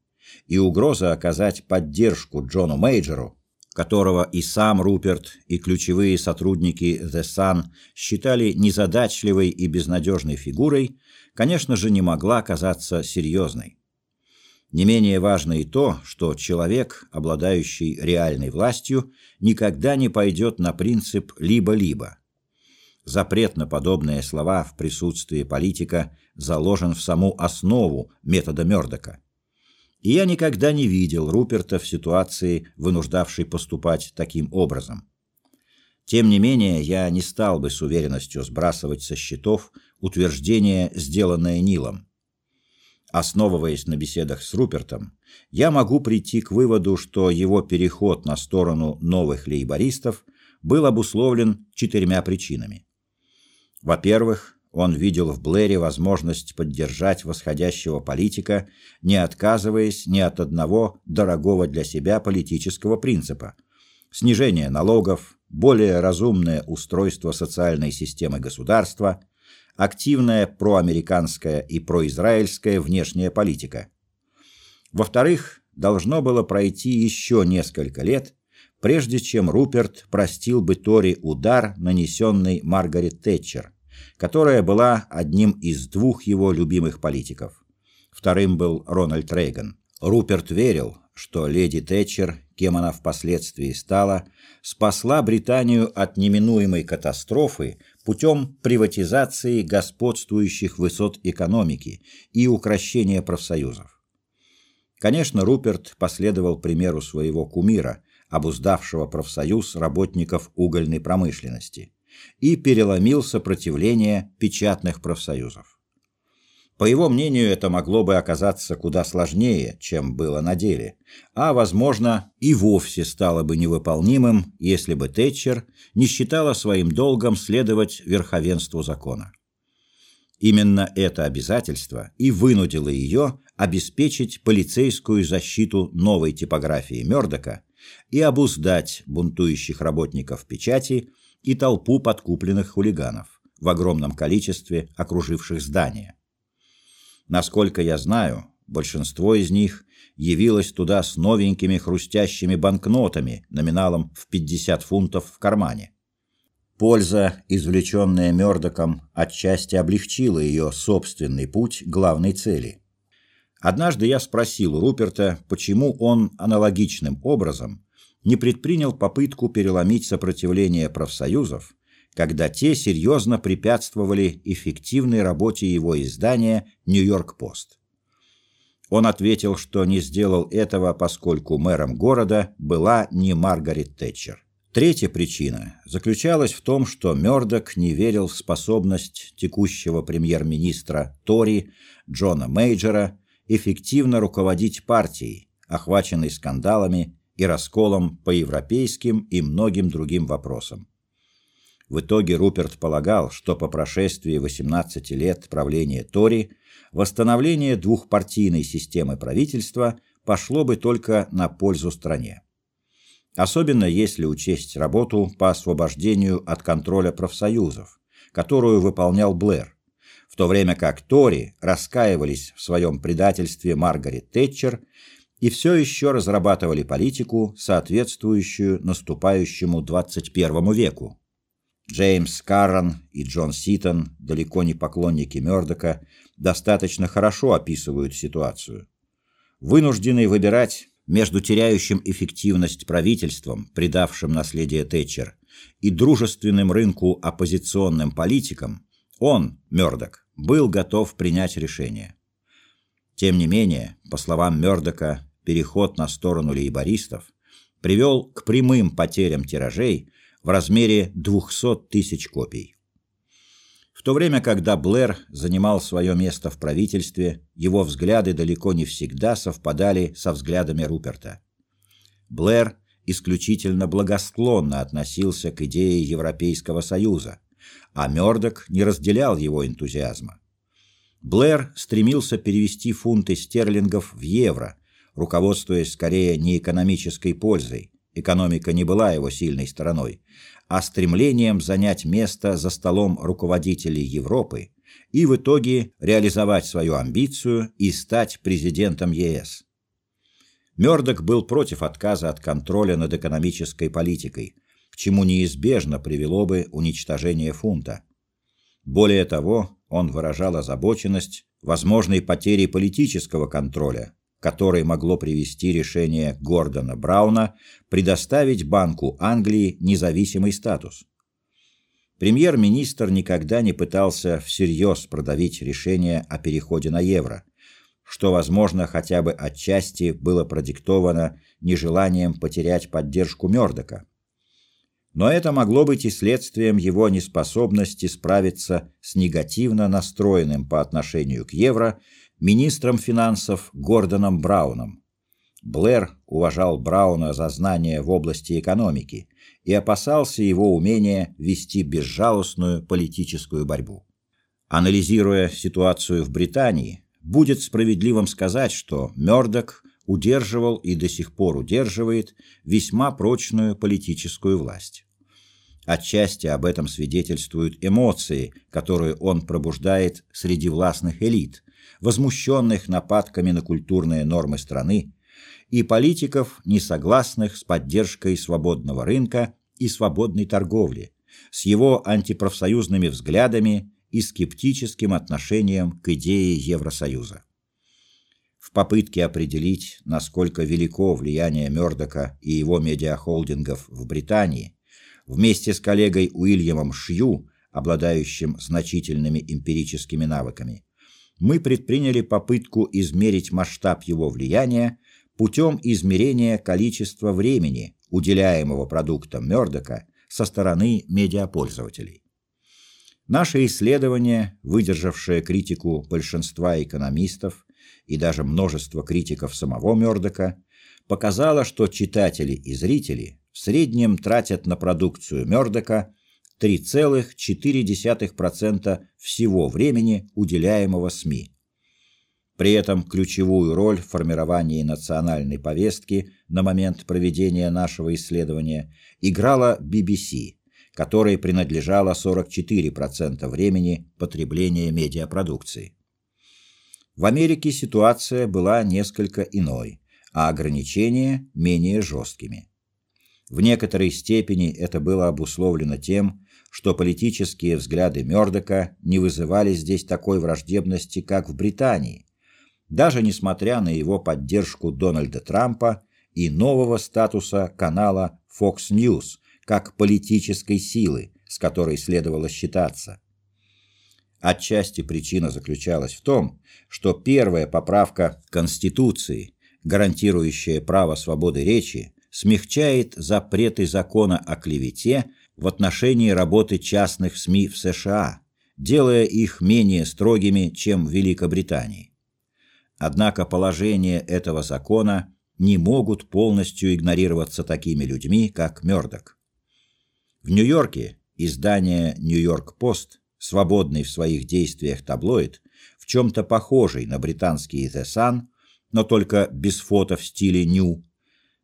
Speaker 1: И угроза оказать поддержку Джону Мейджеру, которого и сам Руперт, и ключевые сотрудники The Sun считали незадачливой и безнадежной фигурой, конечно же, не могла оказаться серьезной. Не менее важно и то, что человек, обладающий реальной властью, никогда не пойдет на принцип «либо-либо». Запрет на подобные слова в присутствии политика заложен в саму основу метода Мёрдока. И я никогда не видел Руперта в ситуации, вынуждавшей поступать таким образом. Тем не менее, я не стал бы с уверенностью сбрасывать со счетов утверждение, сделанное Нилом. Основываясь на беседах с Рупертом, я могу прийти к выводу, что его переход на сторону новых лейбористов был обусловлен четырьмя причинами. Во-первых, он видел в Блэре возможность поддержать восходящего политика, не отказываясь ни от одного дорогого для себя политического принципа – снижение налогов, более разумное устройство социальной системы государства, активная проамериканская и произраильская внешняя политика. Во-вторых, должно было пройти еще несколько лет, прежде чем Руперт простил бы Тори удар, нанесенный Маргарет Тэтчер, которая была одним из двух его любимых политиков. Вторым был Рональд Рейган. Руперт верил, что леди Тэтчер, кем она впоследствии стала, спасла Британию от неминуемой катастрофы путем приватизации господствующих высот экономики и укрощения профсоюзов. Конечно, Руперт последовал примеру своего кумира, обуздавшего профсоюз работников угольной промышленности и переломил сопротивление печатных профсоюзов. По его мнению, это могло бы оказаться куда сложнее, чем было на деле, а, возможно, и вовсе стало бы невыполнимым, если бы Тэтчер не считала своим долгом следовать верховенству закона. Именно это обязательство и вынудило ее обеспечить полицейскую защиту новой типографии Мёрдока и обуздать бунтующих работников печати – и толпу подкупленных хулиганов, в огромном количестве окруживших здание. Насколько я знаю, большинство из них явилось туда с новенькими хрустящими банкнотами номиналом в 50 фунтов в кармане. Польза, извлеченная Мёрдоком, отчасти облегчила ее собственный путь главной цели. Однажды я спросил у Руперта, почему он аналогичным образом не предпринял попытку переломить сопротивление профсоюзов, когда те серьезно препятствовали эффективной работе его издания «Нью-Йорк-Пост». Он ответил, что не сделал этого, поскольку мэром города была не Маргарет Тэтчер. Третья причина заключалась в том, что Мёрдок не верил в способность текущего премьер-министра Тори Джона Мейджера эффективно руководить партией, охваченной скандалами и расколом по европейским и многим другим вопросам. В итоге Руперт полагал, что по прошествии 18 лет правления Тори восстановление двухпартийной системы правительства пошло бы только на пользу стране. Особенно если учесть работу по освобождению от контроля профсоюзов, которую выполнял Блэр, в то время как Тори раскаивались в своем предательстве Маргарет Тэтчер и все еще разрабатывали политику, соответствующую наступающему 21 веку. Джеймс Каррон и Джон Ситон, далеко не поклонники Мёрдока, достаточно хорошо описывают ситуацию. Вынужденный выбирать между теряющим эффективность правительством, предавшим наследие Тэтчер, и дружественным рынку оппозиционным политикам, он, Мёрдок, был готов принять решение. Тем не менее, по словам Мёрдока, переход на сторону лейбористов привел к прямым потерям тиражей в размере 200 тысяч копий. В то время, когда Блэр занимал свое место в правительстве, его взгляды далеко не всегда совпадали со взглядами Руперта. Блэр исключительно благосклонно относился к идее Европейского Союза, а Мёрдок не разделял его энтузиазма. Блэр стремился перевести фунты стерлингов в евро, руководствуясь скорее не экономической пользой, экономика не была его сильной стороной, а стремлением занять место за столом руководителей Европы и в итоге реализовать свою амбицию и стать президентом ЕС. Мёрдок был против отказа от контроля над экономической политикой, к чему неизбежно привело бы уничтожение фунта. Более того, он выражал озабоченность возможной потерей политического контроля, которой могло привести решение Гордона Брауна предоставить Банку Англии независимый статус. Премьер-министр никогда не пытался всерьез продавить решение о переходе на евро, что, возможно, хотя бы отчасти было продиктовано нежеланием потерять поддержку Мёрдока. Но это могло быть и следствием его неспособности справиться с негативно настроенным по отношению к евро министром финансов Гордоном Брауном. Блэр уважал Брауна за знания в области экономики и опасался его умения вести безжалостную политическую борьбу. Анализируя ситуацию в Британии, будет справедливым сказать, что Мёрдок удерживал и до сих пор удерживает весьма прочную политическую власть. Отчасти об этом свидетельствуют эмоции, которые он пробуждает среди властных элит, возмущенных нападками на культурные нормы страны, и политиков, не согласных с поддержкой свободного рынка и свободной торговли, с его антипрофсоюзными взглядами и скептическим отношением к идее Евросоюза. В попытке определить, насколько велико влияние Мёрдока и его медиахолдингов в Британии, вместе с коллегой Уильямом Шью, обладающим значительными эмпирическими навыками, мы предприняли попытку измерить масштаб его влияния путем измерения количества времени, уделяемого продуктам Мёрдока со стороны медиапользователей. Наше исследование, выдержавшее критику большинства экономистов и даже множество критиков самого Мёрдока, показало, что читатели и зрители в среднем тратят на продукцию Мёрдока 3,4% всего времени, уделяемого СМИ. При этом ключевую роль в формировании национальной повестки на момент проведения нашего исследования играла BBC, которой принадлежало 44% времени потребления медиапродукции. В Америке ситуация была несколько иной, а ограничения менее жесткими. В некоторой степени это было обусловлено тем, что политические взгляды Мёрдока не вызывали здесь такой враждебности, как в Британии, даже несмотря на его поддержку Дональда Трампа и нового статуса канала Fox News как политической силы, с которой следовало считаться. Отчасти причина заключалась в том, что первая поправка Конституции, гарантирующая право свободы речи, смягчает запреты закона о клевете в отношении работы частных СМИ в США, делая их менее строгими, чем в Великобритании. Однако положения этого закона не могут полностью игнорироваться такими людьми, как Мёрдок. В Нью-Йорке издание «Нью-Йорк-Пост», свободный в своих действиях таблоид, в чем-то похожий на британский «The Sun», но только без фото в стиле «Нью»,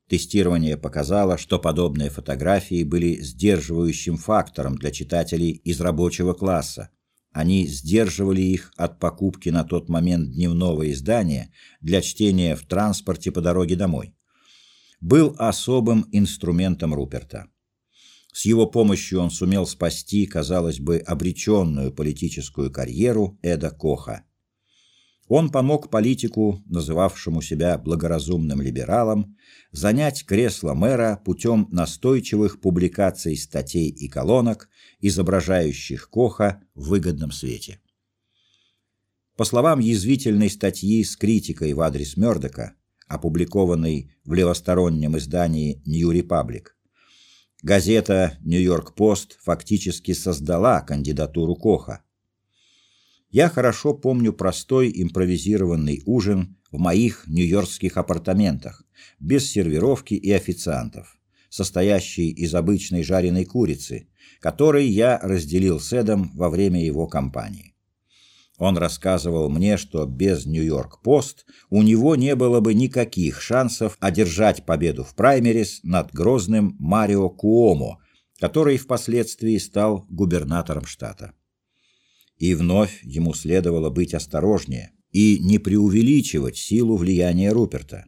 Speaker 1: Тестирование показало, что подобные фотографии были сдерживающим фактором для читателей из рабочего класса. Они сдерживали их от покупки на тот момент дневного издания для чтения в транспорте по дороге домой. Был особым инструментом Руперта. С его помощью он сумел спасти, казалось бы, обреченную политическую карьеру Эда Коха. Он помог политику, называвшему себя благоразумным либералом, занять кресло мэра путем настойчивых публикаций статей и колонок, изображающих Коха в выгодном свете. По словам язвительной статьи с критикой в адрес Мёрдока, опубликованной в левостороннем издании New Republic, газета «Нью-Йорк-Пост» фактически создала кандидатуру Коха. Я хорошо помню простой импровизированный ужин в моих нью-йоркских апартаментах, без сервировки и официантов, состоящий из обычной жареной курицы, который я разделил с Эдом во время его кампании. Он рассказывал мне, что без Нью-Йорк-Пост у него не было бы никаких шансов одержать победу в праймерис над грозным Марио Куомо, который впоследствии стал губернатором штата. И вновь ему следовало быть осторожнее и не преувеличивать силу влияния Руперта.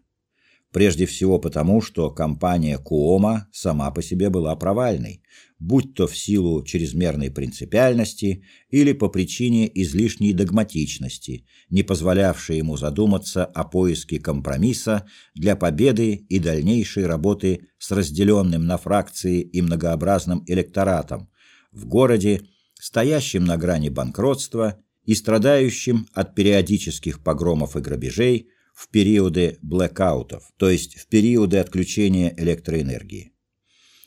Speaker 1: Прежде всего потому, что компания Куома сама по себе была провальной, будь то в силу чрезмерной принципиальности или по причине излишней догматичности, не позволявшей ему задуматься о поиске компромисса для победы и дальнейшей работы с разделенным на фракции и многообразным электоратом в городе, стоящем на грани банкротства и страдающим от периодических погромов и грабежей, в периоды блэкаутов, то есть в периоды отключения электроэнергии.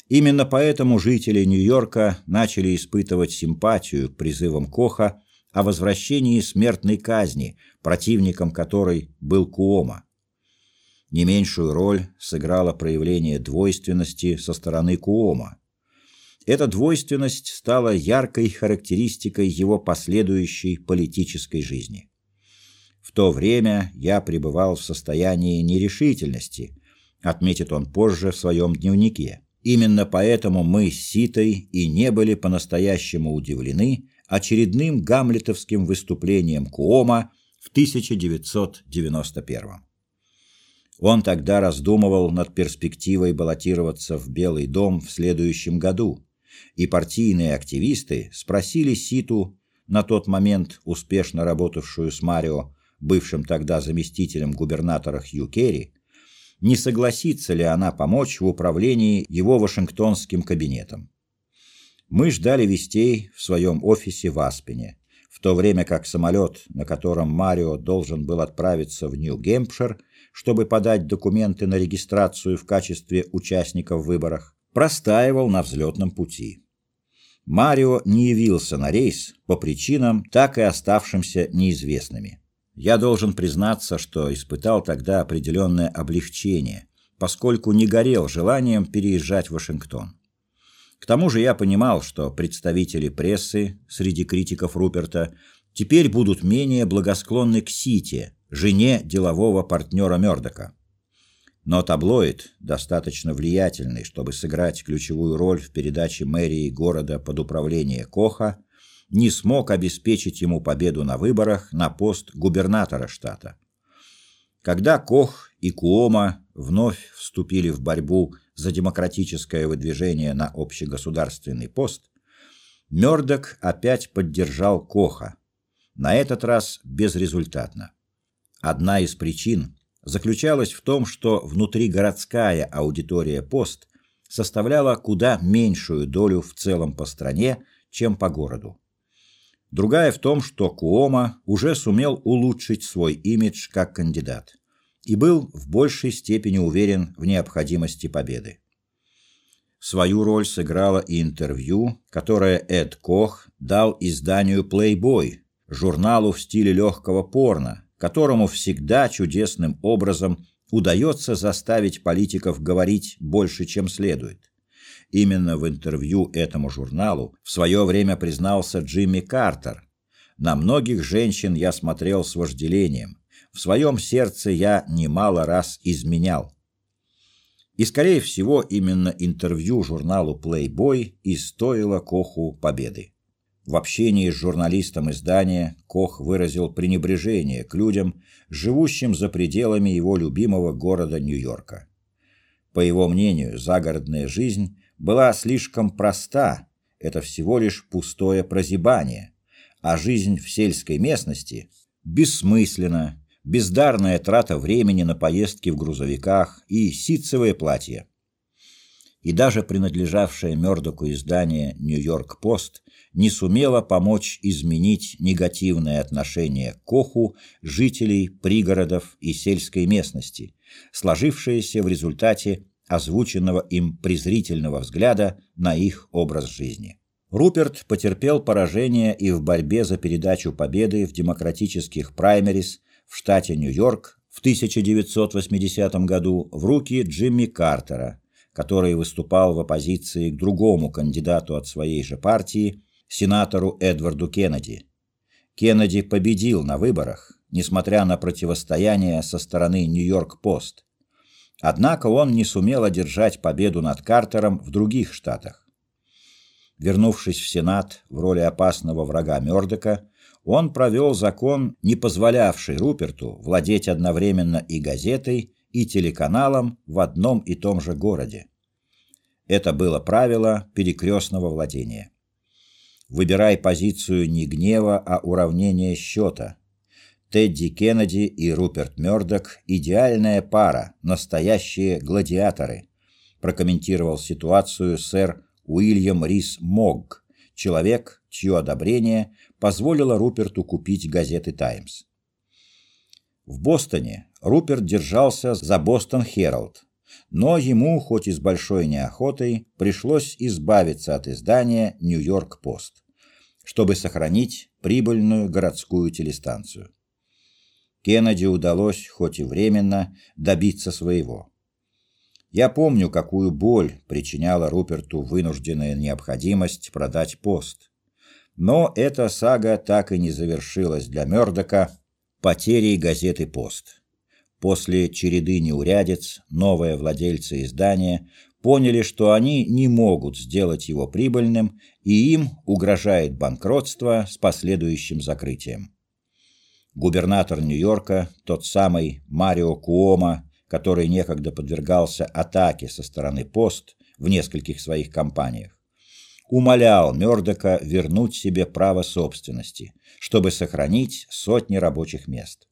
Speaker 1: Именно поэтому жители Нью-Йорка начали испытывать симпатию к призывам Коха о возвращении смертной казни, противником которой был Куома. Не меньшую роль сыграло проявление двойственности со стороны Куома. Эта двойственность стала яркой характеристикой его последующей политической жизни. В то время я пребывал в состоянии нерешительности, отметит он позже в своем дневнике. Именно поэтому мы с Ситой и не были по-настоящему удивлены очередным гамлетовским выступлением Куома в 1991 Он тогда раздумывал над перспективой баллотироваться в Белый дом в следующем году, и партийные активисты спросили Ситу, на тот момент успешно работавшую с Марио, бывшим тогда заместителем губернатора Хью Керри, не согласится ли она помочь в управлении его Вашингтонским кабинетом. Мы ждали вестей в своем офисе в Аспене, в то время как самолет, на котором Марио должен был отправиться в Нью-Гемпшир, чтобы подать документы на регистрацию в качестве участника в выборах, простаивал на взлетном пути. Марио не явился на рейс по причинам, так и оставшимся неизвестными. Я должен признаться, что испытал тогда определенное облегчение, поскольку не горел желанием переезжать в Вашингтон. К тому же я понимал, что представители прессы среди критиков Руперта теперь будут менее благосклонны к Сити, жене делового партнера Мёрдока. Но таблоид, достаточно влиятельный, чтобы сыграть ключевую роль в передаче мэрии города под управление Коха, не смог обеспечить ему победу на выборах на пост губернатора штата. Когда Кох и Куома вновь вступили в борьбу за демократическое выдвижение на общегосударственный пост, Мёрдок опять поддержал Коха, на этот раз безрезультатно. Одна из причин заключалась в том, что внутригородская аудитория пост составляла куда меньшую долю в целом по стране, чем по городу. Другая в том, что Куома уже сумел улучшить свой имидж как кандидат и был в большей степени уверен в необходимости победы. Свою роль сыграло и интервью, которое Эд Кох дал изданию Playboy, журналу в стиле легкого порно, которому всегда чудесным образом удается заставить политиков говорить больше, чем следует. Именно в интервью этому журналу в свое время признался Джимми Картер. На многих женщин я смотрел с вожделением. В своем сердце я немало раз изменял. И, скорее всего, именно интервью журналу Playboy и стоило Коху победы. В общении с журналистом издания Кох выразил пренебрежение к людям, живущим за пределами его любимого города Нью-Йорка. По его мнению, загородная жизнь была слишком проста, это всего лишь пустое прозябание, а жизнь в сельской местности бессмысленна, бездарная трата времени на поездки в грузовиках и ситцевое платье. и даже принадлежавшее Мёрдоку издание «Нью-Йорк-Пост» не сумело помочь изменить негативное отношение к Коху жителей пригородов и сельской местности, сложившееся в результате озвученного им презрительного взгляда на их образ жизни. Руперт потерпел поражение и в борьбе за передачу победы в демократических праймерис в штате Нью-Йорк в 1980 году в руки Джимми Картера, который выступал в оппозиции к другому кандидату от своей же партии, сенатору Эдварду Кеннеди. Кеннеди победил на выборах, несмотря на противостояние со стороны Нью-Йорк-Пост. Однако он не сумел одержать победу над Картером в других штатах. Вернувшись в Сенат в роли опасного врага Мёрдока, он провел закон, не позволявший Руперту владеть одновременно и газетой, и телеканалом в одном и том же городе. Это было правило перекрестного владения. Выбирай позицию не гнева, а уравнения счета. Тедди Кеннеди и Руперт Мёрдок – идеальная пара, настоящие гладиаторы, прокомментировал ситуацию сэр Уильям Рис Могг, человек, чье одобрение позволило Руперту купить газеты «Таймс». В Бостоне Руперт держался за Бостон Хералд, но ему, хоть и с большой неохотой, пришлось избавиться от издания Нью-Йорк Пост, чтобы сохранить прибыльную городскую телестанцию. Кеннеди удалось, хоть и временно, добиться своего. Я помню, какую боль причиняла Руперту вынужденная необходимость продать пост. Но эта сага так и не завершилась для Мёрдока потерей газеты «Пост». После череды неурядиц новые владельцы издания поняли, что они не могут сделать его прибыльным, и им угрожает банкротство с последующим закрытием. Губернатор Нью-Йорка, тот самый Марио Куома, который некогда подвергался атаке со стороны пост в нескольких своих кампаниях, умолял Мёрдока вернуть себе право собственности, чтобы сохранить сотни рабочих мест.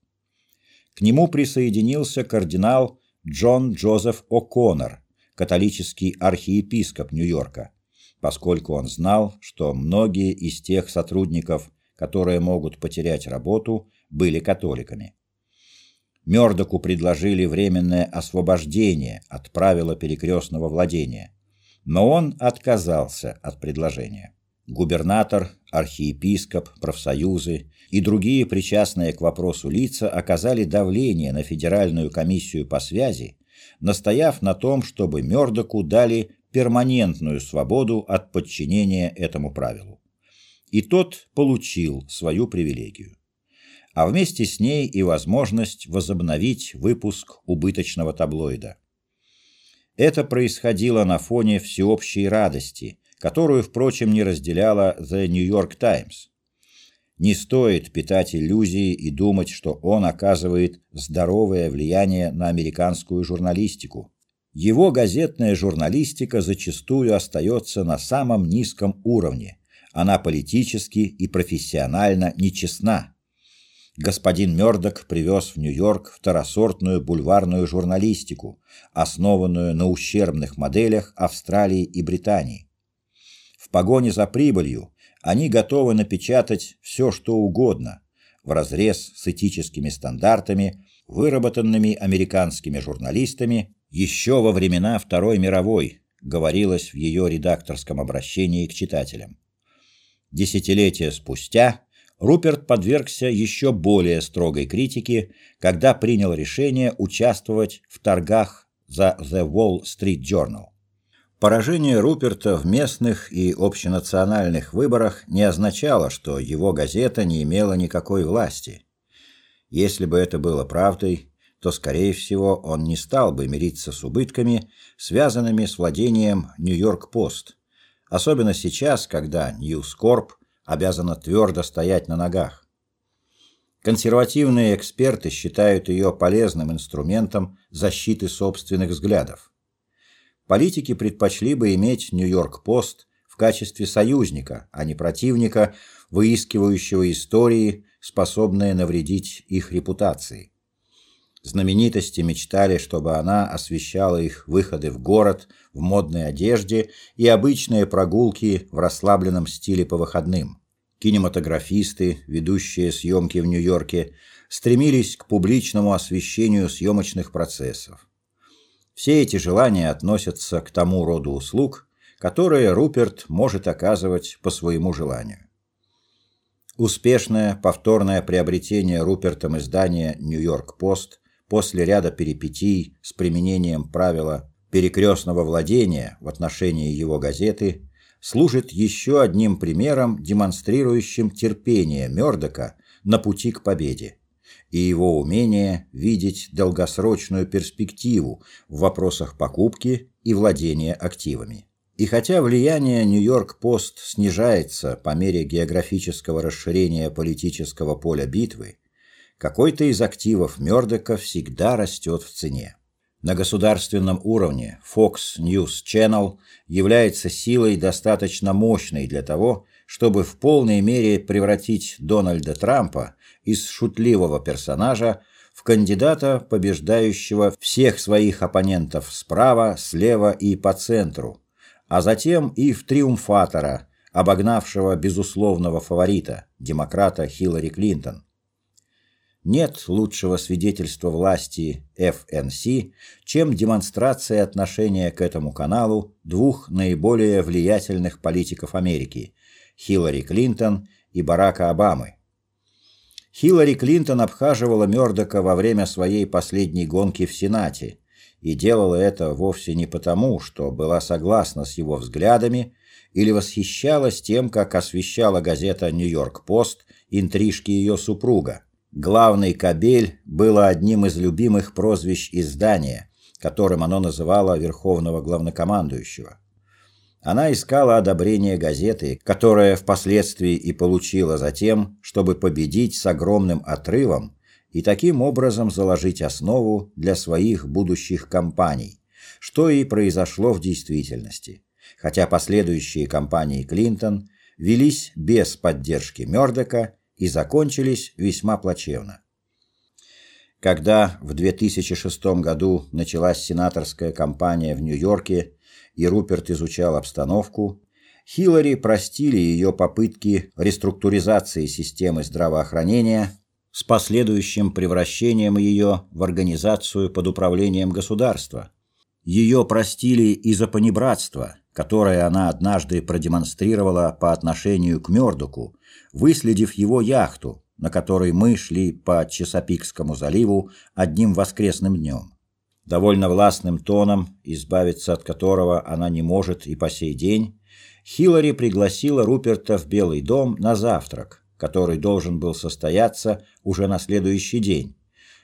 Speaker 1: К нему присоединился кардинал Джон Джозеф О'Коннор, католический архиепископ Нью-Йорка, поскольку он знал, что многие из тех сотрудников, которые могут потерять работу, были католиками. Мёрдоку предложили временное освобождение от правила перекрестного владения, но он отказался от предложения. Губернатор, архиепископ, профсоюзы и другие причастные к вопросу лица оказали давление на Федеральную комиссию по связи, настояв на том, чтобы Мёрдоку дали перманентную свободу от подчинения этому правилу. И тот получил свою привилегию а вместе с ней и возможность возобновить выпуск убыточного таблоида. Это происходило на фоне всеобщей радости, которую, впрочем, не разделяла The New York Times. Не стоит питать иллюзии и думать, что он оказывает здоровое влияние на американскую журналистику. Его газетная журналистика зачастую остается на самом низком уровне. Она политически и профессионально нечестна господин Мёрдок привез в Нью-Йорк второсортную бульварную журналистику, основанную на ущербных моделях Австралии и Британии. В погоне за прибылью они готовы напечатать все, что угодно, вразрез с этическими стандартами, выработанными американскими журналистами еще во времена Второй мировой, говорилось в ее редакторском обращении к читателям. Десятилетия спустя Руперт подвергся еще более строгой критике, когда принял решение участвовать в торгах за The Wall Street Journal. Поражение Руперта в местных и общенациональных выборах не означало, что его газета не имела никакой власти. Если бы это было правдой, то, скорее всего, он не стал бы мириться с убытками, связанными с владением Нью-Йорк-Пост, особенно сейчас, когда Corp – обязана твердо стоять на ногах. Консервативные эксперты считают ее полезным инструментом защиты собственных взглядов. Политики предпочли бы иметь Нью-Йорк-Пост в качестве союзника, а не противника, выискивающего истории, способные навредить их репутации. Знаменитости мечтали, чтобы она освещала их выходы в город в модной одежде и обычные прогулки в расслабленном стиле по выходным. Кинематографисты, ведущие съемки в Нью-Йорке, стремились к публичному освещению съемочных процессов. Все эти желания относятся к тому роду услуг, которые Руперт может оказывать по своему желанию. Успешное повторное приобретение Рупертом издания «Нью-Йорк-Пост» после ряда перипетий с применением правила перекрестного владения в отношении его газеты служит еще одним примером, демонстрирующим терпение Мёрдока на пути к победе и его умение видеть долгосрочную перспективу в вопросах покупки и владения активами. И хотя влияние Нью-Йорк-Пост снижается по мере географического расширения политического поля битвы, какой-то из активов Мёрдока всегда растет в цене. На государственном уровне Fox News Channel является силой достаточно мощной для того, чтобы в полной мере превратить Дональда Трампа из шутливого персонажа в кандидата, побеждающего всех своих оппонентов справа, слева и по центру, а затем и в триумфатора, обогнавшего безусловного фаворита, демократа Хиллари Клинтон. Нет лучшего свидетельства власти ФНС, чем демонстрация отношения к этому каналу двух наиболее влиятельных политиков Америки – Хиллари Клинтон и Барака Обамы. Хиллари Клинтон обхаживала Мёрдока во время своей последней гонки в Сенате и делала это вовсе не потому, что была согласна с его взглядами или восхищалась тем, как освещала газета «Нью-Йорк-Пост» интрижки ее супруга. Главный кабель было одним из любимых прозвищ издания, которым оно называло верховного главнокомандующего. Она искала одобрение газеты, которая впоследствии и получила затем, чтобы победить с огромным отрывом и таким образом заложить основу для своих будущих кампаний, что и произошло в действительности. Хотя последующие кампании Клинтон велись без поддержки Мёрдока и закончились весьма плачевно. Когда в 2006 году началась сенаторская кампания в Нью-Йорке, и Руперт изучал обстановку, Хиллари простили ее попытки реструктуризации системы здравоохранения с последующим превращением ее в организацию под управлением государства. Ее простили и за понебратство, которое она однажды продемонстрировала по отношению к Мёрдоку, выследив его яхту, на которой мы шли по Чесапикскому заливу одним воскресным днем. Довольно властным тоном, избавиться от которого она не может и по сей день, Хиллари пригласила Руперта в Белый дом на завтрак, который должен был состояться уже на следующий день,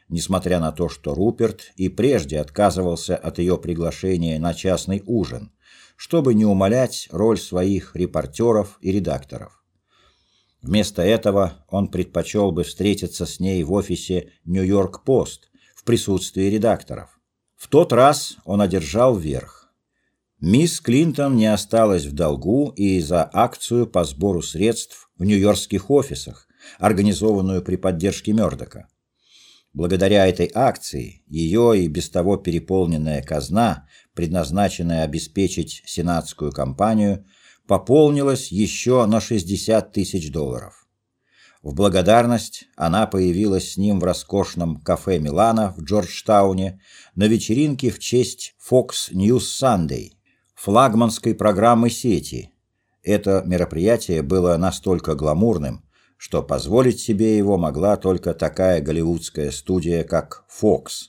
Speaker 1: несмотря на то, что Руперт и прежде отказывался от ее приглашения на частный ужин, чтобы не умалять роль своих репортеров и редакторов. Вместо этого он предпочел бы встретиться с ней в офисе «Нью-Йорк-Пост» в присутствии редакторов. В тот раз он одержал верх. Мисс Клинтон не осталась в долгу и за акцию по сбору средств в нью-йоркских офисах, организованную при поддержке Мёрдока. Благодаря этой акции ее и без того переполненная казна, предназначенная обеспечить сенатскую кампанию – пополнилась еще на 60 тысяч долларов. В благодарность она появилась с ним в роскошном кафе Милана в Джорджтауне на вечеринке в честь Fox News Sunday, флагманской программы сети. Это мероприятие было настолько гламурным, что позволить себе его могла только такая голливудская студия, как Fox,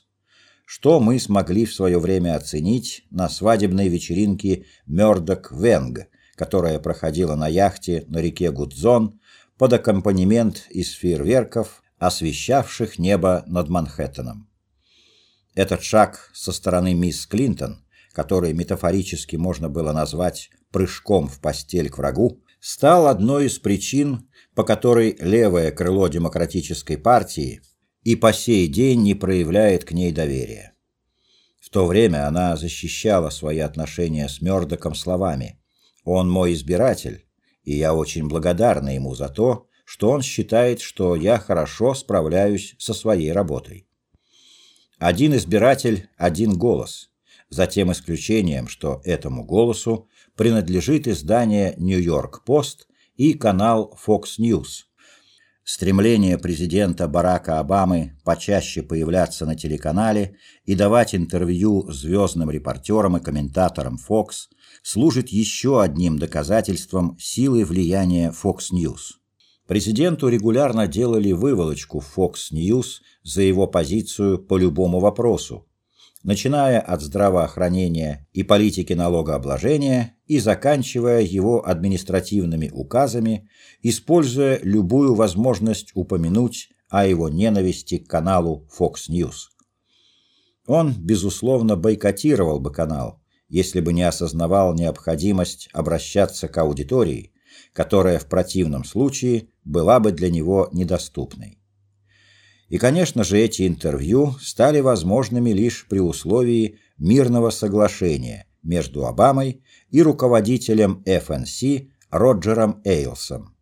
Speaker 1: что мы смогли в свое время оценить на свадебной вечеринке Мёрдок Венг – которая проходила на яхте на реке Гудзон под аккомпанемент из фейерверков, освещавших небо над Манхэттеном. Этот шаг со стороны мисс Клинтон, который метафорически можно было назвать прыжком в постель к врагу, стал одной из причин, по которой левое крыло демократической партии и по сей день не проявляет к ней доверия. В то время она защищала свои отношения с Мёрдоком словами он мой избиратель, и я очень благодарна ему за то, что он считает, что я хорошо справляюсь со своей работой. Один избиратель – один голос, за тем исключением, что этому голосу принадлежит издание «Нью-Йорк Пост» и канал Fox News. Стремление президента Барака Обамы почаще появляться на телеканале и давать интервью звездным репортерам и комментаторам Fox служит еще одним доказательством силы влияния Fox News. Президенту регулярно делали выволочку Fox News за его позицию по любому вопросу, начиная от здравоохранения и политики налогообложения и заканчивая его административными указами, используя любую возможность упомянуть о его ненависти к каналу Fox News. Он, безусловно, бойкотировал бы канал, если бы не осознавал необходимость обращаться к аудитории, которая в противном случае была бы для него недоступной. И, конечно же, эти интервью стали возможными лишь при условии мирного соглашения между Обамой и руководителем FNC Роджером Эйлсом.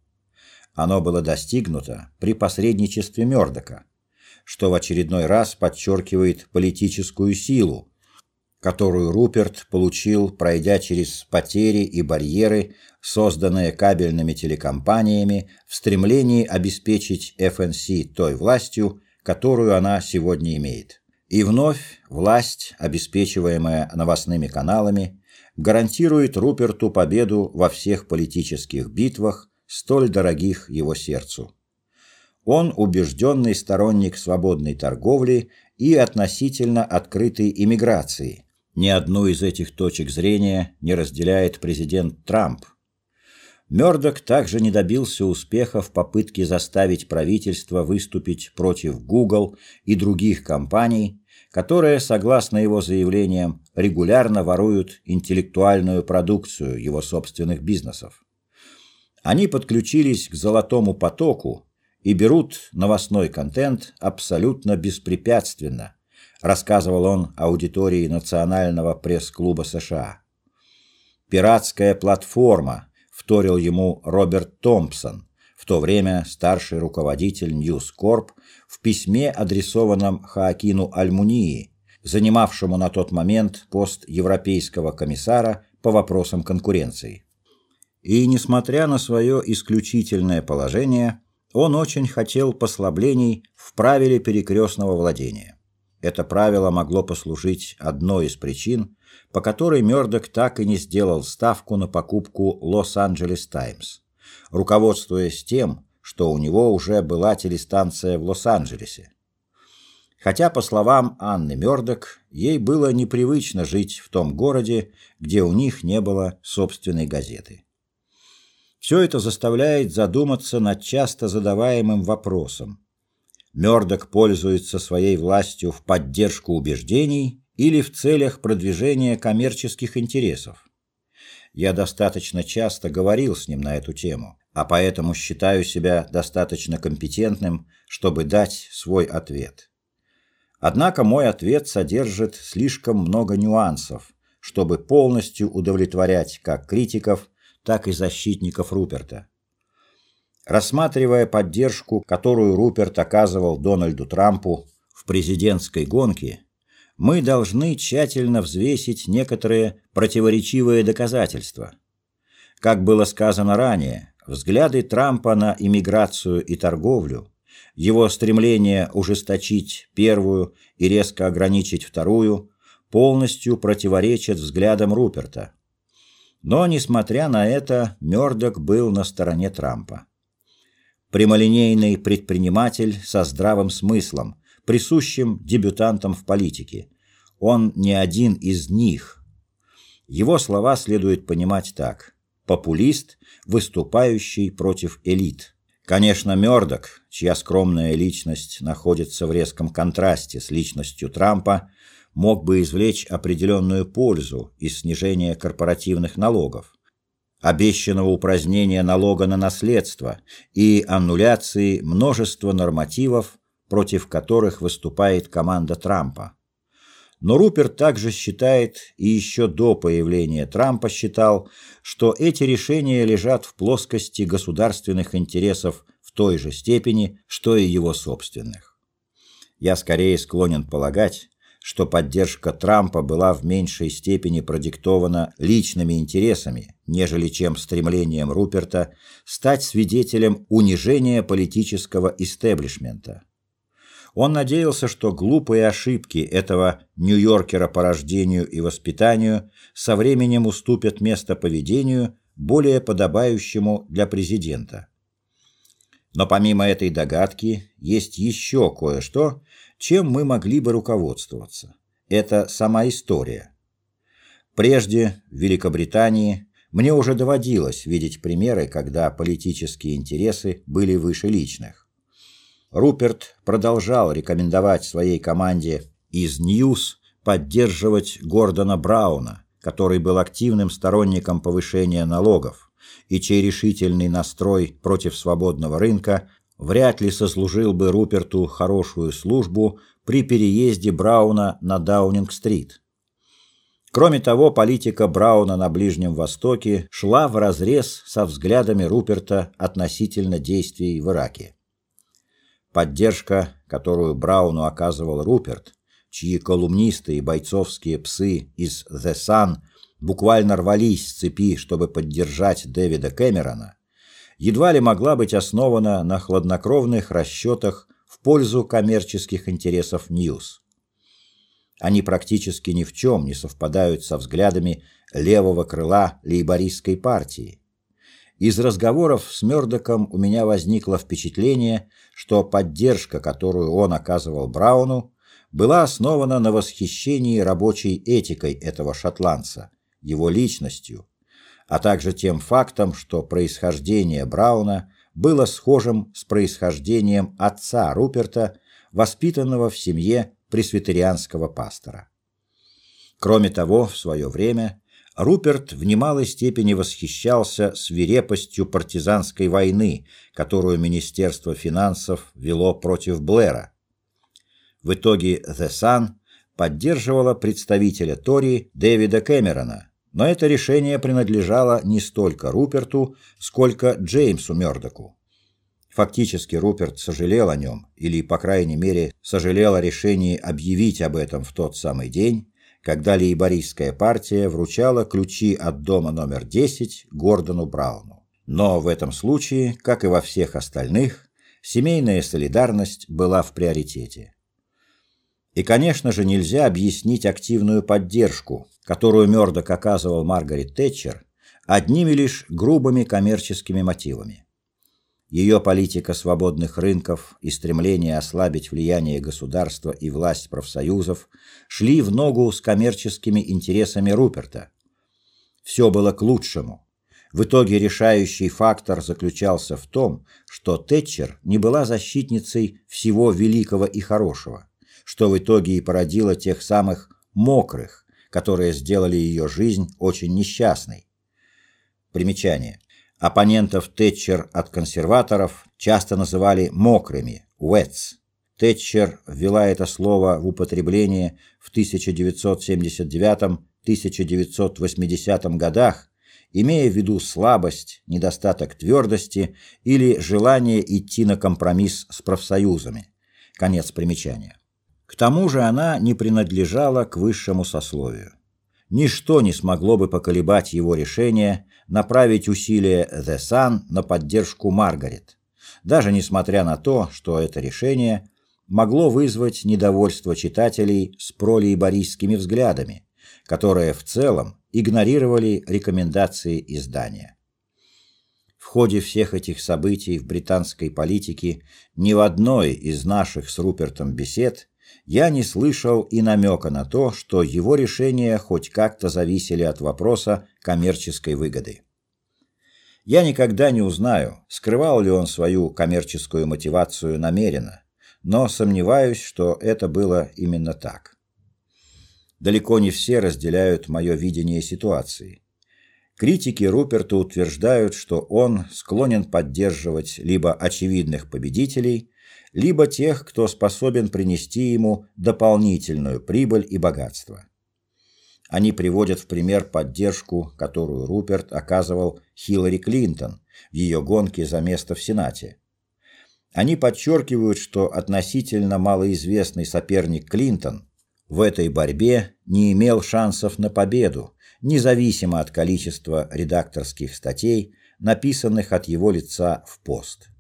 Speaker 1: Оно было достигнуто при посредничестве Мёрдока, что в очередной раз подчеркивает политическую силу, которую Руперт получил, пройдя через потери и барьеры, созданные кабельными телекомпаниями в стремлении обеспечить ФНС той властью, которую она сегодня имеет. И вновь власть, обеспечиваемая новостными каналами, гарантирует Руперту победу во всех политических битвах, столь дорогих его сердцу. Он убежденный сторонник свободной торговли и относительно открытой иммиграции – ни одну из этих точек зрения не разделяет президент Трамп. Мёрдок также не добился успеха в попытке заставить правительство выступить против Google и других компаний, которые, согласно его заявлениям, регулярно воруют интеллектуальную продукцию его собственных бизнесов. Они подключились к золотому потоку и берут новостной контент абсолютно беспрепятственно, рассказывал он аудитории Национального пресс-клуба США. «Пиратская платформа», — вторил ему Роберт Томпсон, в то время старший руководитель Corp, в письме, адресованном Хаакину Альмунии, занимавшему на тот момент пост европейского комиссара по вопросам конкуренции. И, несмотря на свое исключительное положение, он очень хотел послаблений в правиле перекрестного владения. Это правило могло послужить одной из причин, по которой Мёрдок так и не сделал ставку на покупку Лос-Анджелес Таймс, руководствуясь тем, что у него уже была телестанция в Лос-Анджелесе. Хотя, по словам Анны Мёрдок, ей было непривычно жить в том городе, где у них не было собственной газеты. Все это заставляет задуматься над часто задаваемым вопросом, Мёрдок пользуется своей властью в поддержку убеждений или в целях продвижения коммерческих интересов. Я достаточно часто говорил с ним на эту тему, а поэтому считаю себя достаточно компетентным, чтобы дать свой ответ. Однако мой ответ содержит слишком много нюансов, чтобы полностью удовлетворять как критиков, так и защитников Руперта. Рассматривая поддержку, которую Руперт оказывал Дональду Трампу в президентской гонке, мы должны тщательно взвесить некоторые противоречивые доказательства. Как было сказано ранее, взгляды Трампа на иммиграцию и торговлю, его стремление ужесточить первую и резко ограничить вторую, полностью противоречат взглядам Руперта. Но, несмотря на это, Мёрдок был на стороне Трампа прямолинейный предприниматель со здравым смыслом, присущим дебютантам в политике. Он не один из них. Его слова следует понимать так: популист, выступающий против элит. Конечно, Мёрдок, чья скромная личность находится в резком контрасте с личностью Трампа, мог бы извлечь определенную пользу из снижения корпоративных налогов обещанного упразднения налога на наследство и аннуляции множества нормативов, против которых выступает команда Трампа. Но Руперт также считает, и еще до появления Трампа считал, что эти решения лежат в плоскости государственных интересов в той же степени, что и его собственных. Я скорее склонен полагать, что поддержка Трампа была в меньшей степени продиктована личными интересами, нежели чем стремлением Руперта стать свидетелем унижения политического истеблишмента. Он надеялся, что глупые ошибки этого Нью-Йоркера по рождению и воспитанию со временем уступят место поведению, более подобающему для президента. Но помимо этой догадки, есть еще кое-что, чем мы могли бы руководствоваться. Это сама история. Прежде в Великобритании мне уже доводилось видеть примеры, когда политические интересы были выше личных. Руперт продолжал рекомендовать своей команде из Ньюс поддерживать Гордона Брауна, который был активным сторонником повышения налогов и чей решительный настрой против свободного рынка вряд ли сослужил бы Руперту хорошую службу при переезде Брауна на Даунинг-стрит. Кроме того, политика Брауна на Ближнем Востоке шла вразрез со взглядами Руперта относительно действий в Ираке. Поддержка, которую Брауну оказывал Руперт, чьи колумнисты и бойцовские псы из The Sun буквально рвались с цепи, чтобы поддержать Дэвида Кэмерона, едва ли могла быть основана на хладнокровных расчетах в пользу коммерческих интересов Ньюс. Они практически ни в чем не совпадают со взглядами левого крыла лейбористской партии. Из разговоров с Мёрдоком у меня возникло впечатление, что поддержка, которую он оказывал Брауну, была основана на восхищении рабочей этикой этого шотландца, его личностью, а также тем фактом, что происхождение Брауна было схожим с происхождением отца Руперта, воспитанного в семье пресвитерианского пастора. Кроме того, в свое время Руперт в немалой степени восхищался свирепостью партизанской войны, которую Министерство финансов вело против Блэра. В итоге The Sun поддерживала представителя Тори Дэвида Кэмерона, но это решение принадлежало не столько Руперту, сколько Джеймсу Мёрдоку. Фактически Руперт сожалел о нем, или, по крайней мере, сожалел о решении объявить об этом в тот самый день, когда лейбористская партия вручала ключи от дома номер 10 Гордону Брауну. Но в этом случае, как и во всех остальных, семейная солидарность была в приоритете. И, конечно же, нельзя объяснить активную поддержку, которую Мёрдок оказывал Маргарет Тэтчер, одними лишь грубыми коммерческими мотивами. Ее политика свободных рынков и стремление ослабить влияние государства и власть профсоюзов шли в ногу с коммерческими интересами Руперта. Все было к лучшему. В итоге решающий фактор заключался в том, что Тэтчер не была защитницей всего великого и хорошего, что в итоге и породило тех самых мокрых, которые сделали ее жизнь очень несчастной. Примечание. Оппонентов Тэтчер от консерваторов часто называли мокрыми (wets). Тэтчер ввела это слово в употребление в 1979-1980 годах, имея в виду слабость, недостаток твердости или желание идти на компромисс с профсоюзами. Конец примечания. К тому же она не принадлежала к высшему сословию. Ничто не смогло бы поколебать его решение направить усилия The Sun на поддержку Маргарет, даже несмотря на то, что это решение могло вызвать недовольство читателей с пролейбористскими взглядами, которые в целом игнорировали рекомендации издания. В ходе всех этих событий в британской политике ни в одной из наших с Рупертом бесед я не слышал и намека на то, что его решения хоть как-то зависели от вопроса коммерческой выгоды. Я никогда не узнаю, скрывал ли он свою коммерческую мотивацию намеренно, но сомневаюсь, что это было именно так. Далеко не все разделяют мое видение ситуации. Критики Руперта утверждают, что он склонен поддерживать либо очевидных победителей, либо тех, кто способен принести ему дополнительную прибыль и богатство. Они приводят в пример поддержку, которую Руперт оказывал Хиллари Клинтон в ее гонке за место в Сенате. Они подчеркивают, что относительно малоизвестный соперник Клинтон в этой борьбе не имел шансов на победу, независимо от количества редакторских статей, написанных от его лица в пост.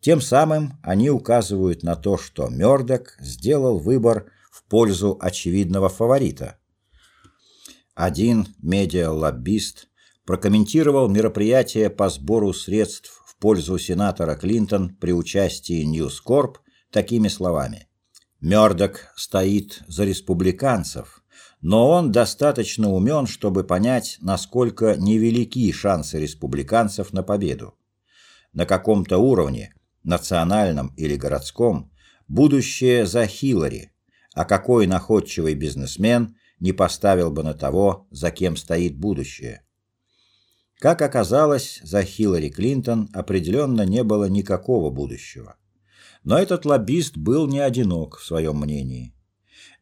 Speaker 1: Тем самым они указывают на то, что Мёрдок сделал выбор в пользу очевидного фаворита. Один медиалоббист прокомментировал мероприятие по сбору средств в пользу сенатора Клинтон при участии News Corp такими словами: Мёрдок стоит за республиканцев, но он достаточно умен, чтобы понять, насколько невелики шансы республиканцев на победу. На каком-то уровне национальном или городском, будущее за Хиллари, а какой находчивый бизнесмен не поставил бы на того, за кем стоит будущее. Как оказалось, за Хиллари Клинтон определенно не было никакого будущего. Но этот лоббист был не одинок в своем мнении.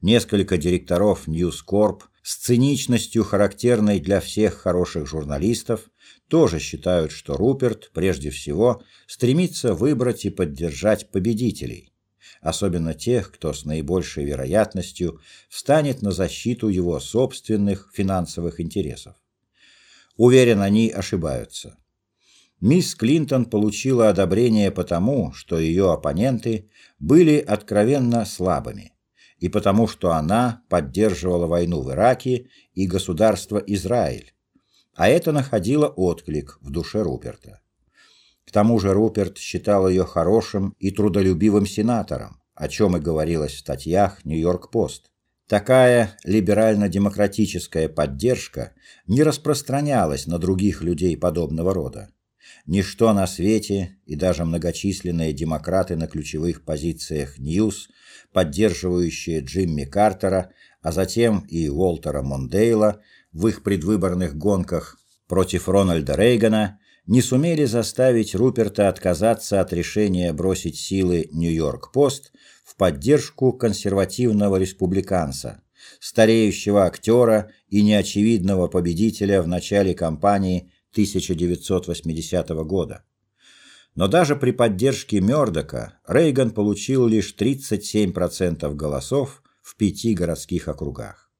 Speaker 1: Несколько директоров News Corp с циничностью, характерной для всех хороших журналистов, тоже считают, что Руперт прежде всего стремится выбрать и поддержать победителей, особенно тех, кто с наибольшей вероятностью встанет на защиту его собственных финансовых интересов. Уверен, они ошибаются. Мисс Клинтон получила одобрение потому, что ее оппоненты были откровенно слабыми, и потому, что она поддерживала войну в Ираке и государство Израиль, а это находило отклик в душе Руперта. К тому же Руперт считал ее хорошим и трудолюбивым сенатором, о чем и говорилось в статьях Нью-Йорк-Пост. Такая либерально-демократическая поддержка не распространялась на других людей подобного рода. Ничто на свете и даже многочисленные демократы на ключевых позициях Ньюс, поддерживающие Джимми Картера, а затем и Уолтера Мондейла – в их предвыборных гонках против Рональда Рейгана не сумели заставить Руперта отказаться от решения бросить силы Нью-Йорк-Пост в поддержку консервативного республиканца, стареющего актера и неочевидного победителя в начале кампании 1980 года. Но даже при поддержке Мёрдока Рейган получил лишь 37% голосов в пяти городских округах.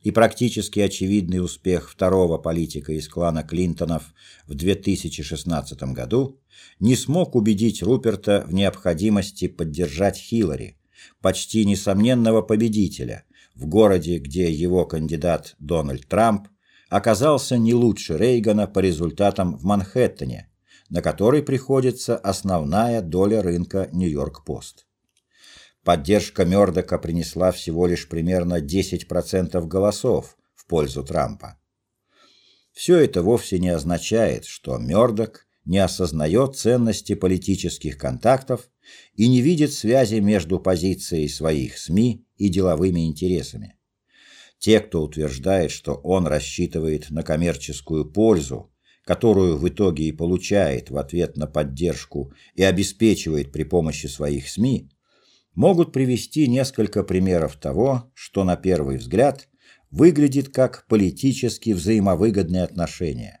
Speaker 1: И практически очевидный успех второго политика из клана Клинтонов в 2016 году не смог убедить Руперта в необходимости поддержать Хиллари, почти несомненного победителя, в городе, где его кандидат Дональд Трамп оказался не лучше Рейгана по результатам в Манхэттене, на который приходится основная доля рынка Нью-Йорк-Пост. Поддержка Мёрдока принесла всего лишь примерно 10% голосов в пользу Трампа. Все это вовсе не означает, что Мёрдок не осознает ценности политических контактов и не видит связи между позицией своих СМИ и деловыми интересами. Те, кто утверждает, что он рассчитывает на коммерческую пользу, которую в итоге и получает в ответ на поддержку и обеспечивает при помощи своих СМИ, могут привести несколько примеров того, что на первый взгляд выглядит как политически взаимовыгодные отношения.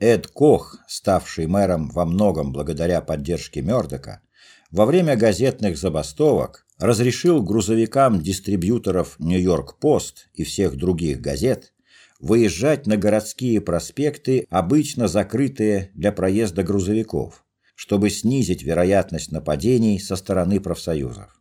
Speaker 1: Эд Кох, ставший мэром во многом благодаря поддержке Мёрдока, во время газетных забастовок разрешил грузовикам дистрибьюторов Нью-Йорк-Пост и всех других газет выезжать на городские проспекты, обычно закрытые для проезда грузовиков, чтобы снизить вероятность нападений со стороны профсоюзов.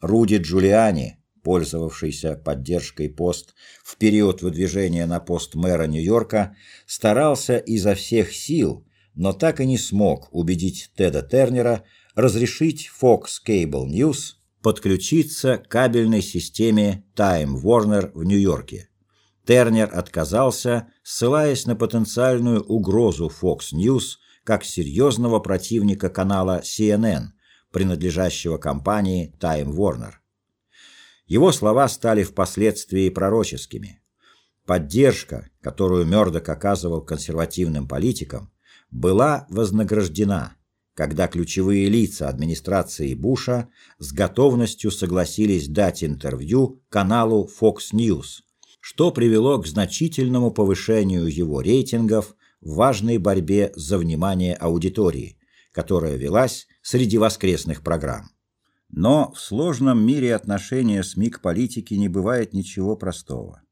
Speaker 1: Руди Джулиани, пользовавшийся поддержкой пост в период выдвижения на пост мэра Нью-Йорка, старался изо всех сил, но так и не смог убедить Теда Тернера разрешить Fox Cable News подключиться к кабельной системе Time Warner в Нью-Йорке. Тернер отказался, ссылаясь на потенциальную угрозу Fox News как серьезного противника канала CNN – принадлежащего компании Time Warner. Его слова стали впоследствии пророческими. Поддержка, которую Мёрдок оказывал консервативным политикам, была вознаграждена, когда ключевые лица администрации Буша с готовностью согласились дать интервью каналу Fox News, что привело к значительному повышению его рейтингов в важной борьбе за внимание аудитории, которая велась среди воскресных программ. Но в сложном мире отношения СМИ к политике не бывает ничего простого.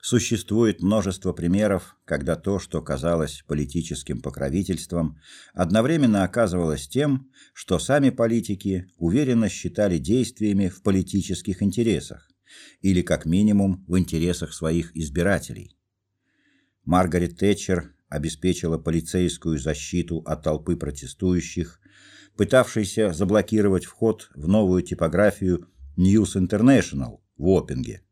Speaker 1: Существует множество примеров, когда то, что казалось политическим покровительством, одновременно оказывалось тем, что сами политики уверенно считали действиями в политических интересах или как минимум в интересах своих избирателей. Маргарет Тэтчер обеспечила полицейскую защиту от толпы протестующих, пытавшейся заблокировать вход в новую типографию News International в Опинге,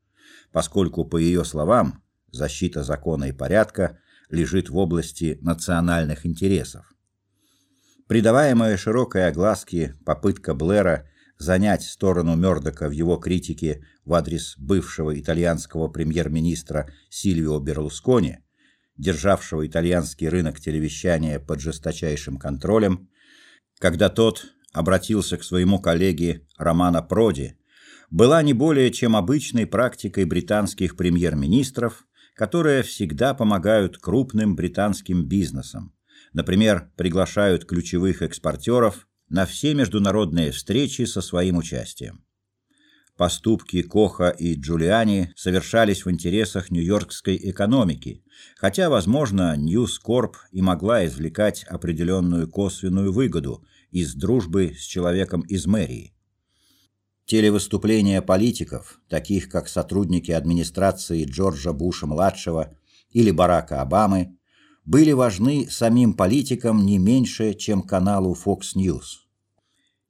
Speaker 1: поскольку, по ее словам, защита закона и порядка лежит в области национальных интересов. Придаваемая широкой огласке попытка Блэра занять сторону Мёрдока в его критике в адрес бывшего итальянского премьер-министра Сильвио Берлускони державшего итальянский рынок телевещания под жесточайшим контролем, когда тот обратился к своему коллеге Романо Проди, была не более чем обычной практикой британских премьер-министров, которые всегда помогают крупным британским бизнесам. Например, приглашают ключевых экспортеров на все международные встречи со своим участием. Поступки Коха и Джулиани совершались в интересах нью-йоркской экономики, хотя, возможно, News Corp и могла извлекать определенную косвенную выгоду из дружбы с человеком из мэрии. Телевыступления политиков, таких как сотрудники администрации Джорджа Буша-младшего или Барака Обамы, были важны самим политикам не меньше, чем каналу Fox News.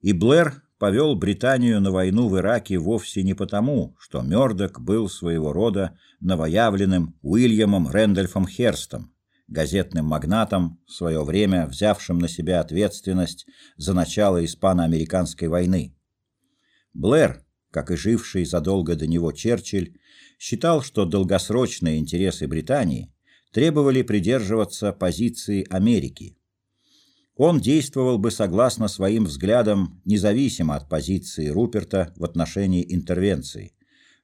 Speaker 1: И Блэр повел Британию на войну в Ираке вовсе не потому, что Мёрдок был своего рода новоявленным Уильямом Рэндольфом Херстом, газетным магнатом, в свое время взявшим на себя ответственность за начало испано-американской войны. Блэр, как и живший задолго до него Черчилль, считал, что долгосрочные интересы Британии требовали придерживаться позиции Америки, он действовал бы согласно своим взглядам, независимо от позиции Руперта в отношении интервенции,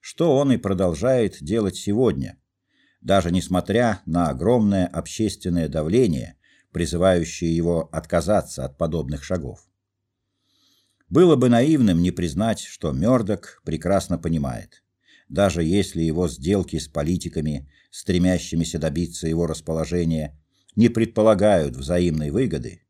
Speaker 1: что он и продолжает делать сегодня, даже несмотря на огромное общественное давление, призывающее его отказаться от подобных шагов. Было бы наивным не признать, что Мёрдок прекрасно понимает, даже если его сделки с политиками, стремящимися добиться его расположения, не предполагают взаимной выгоды,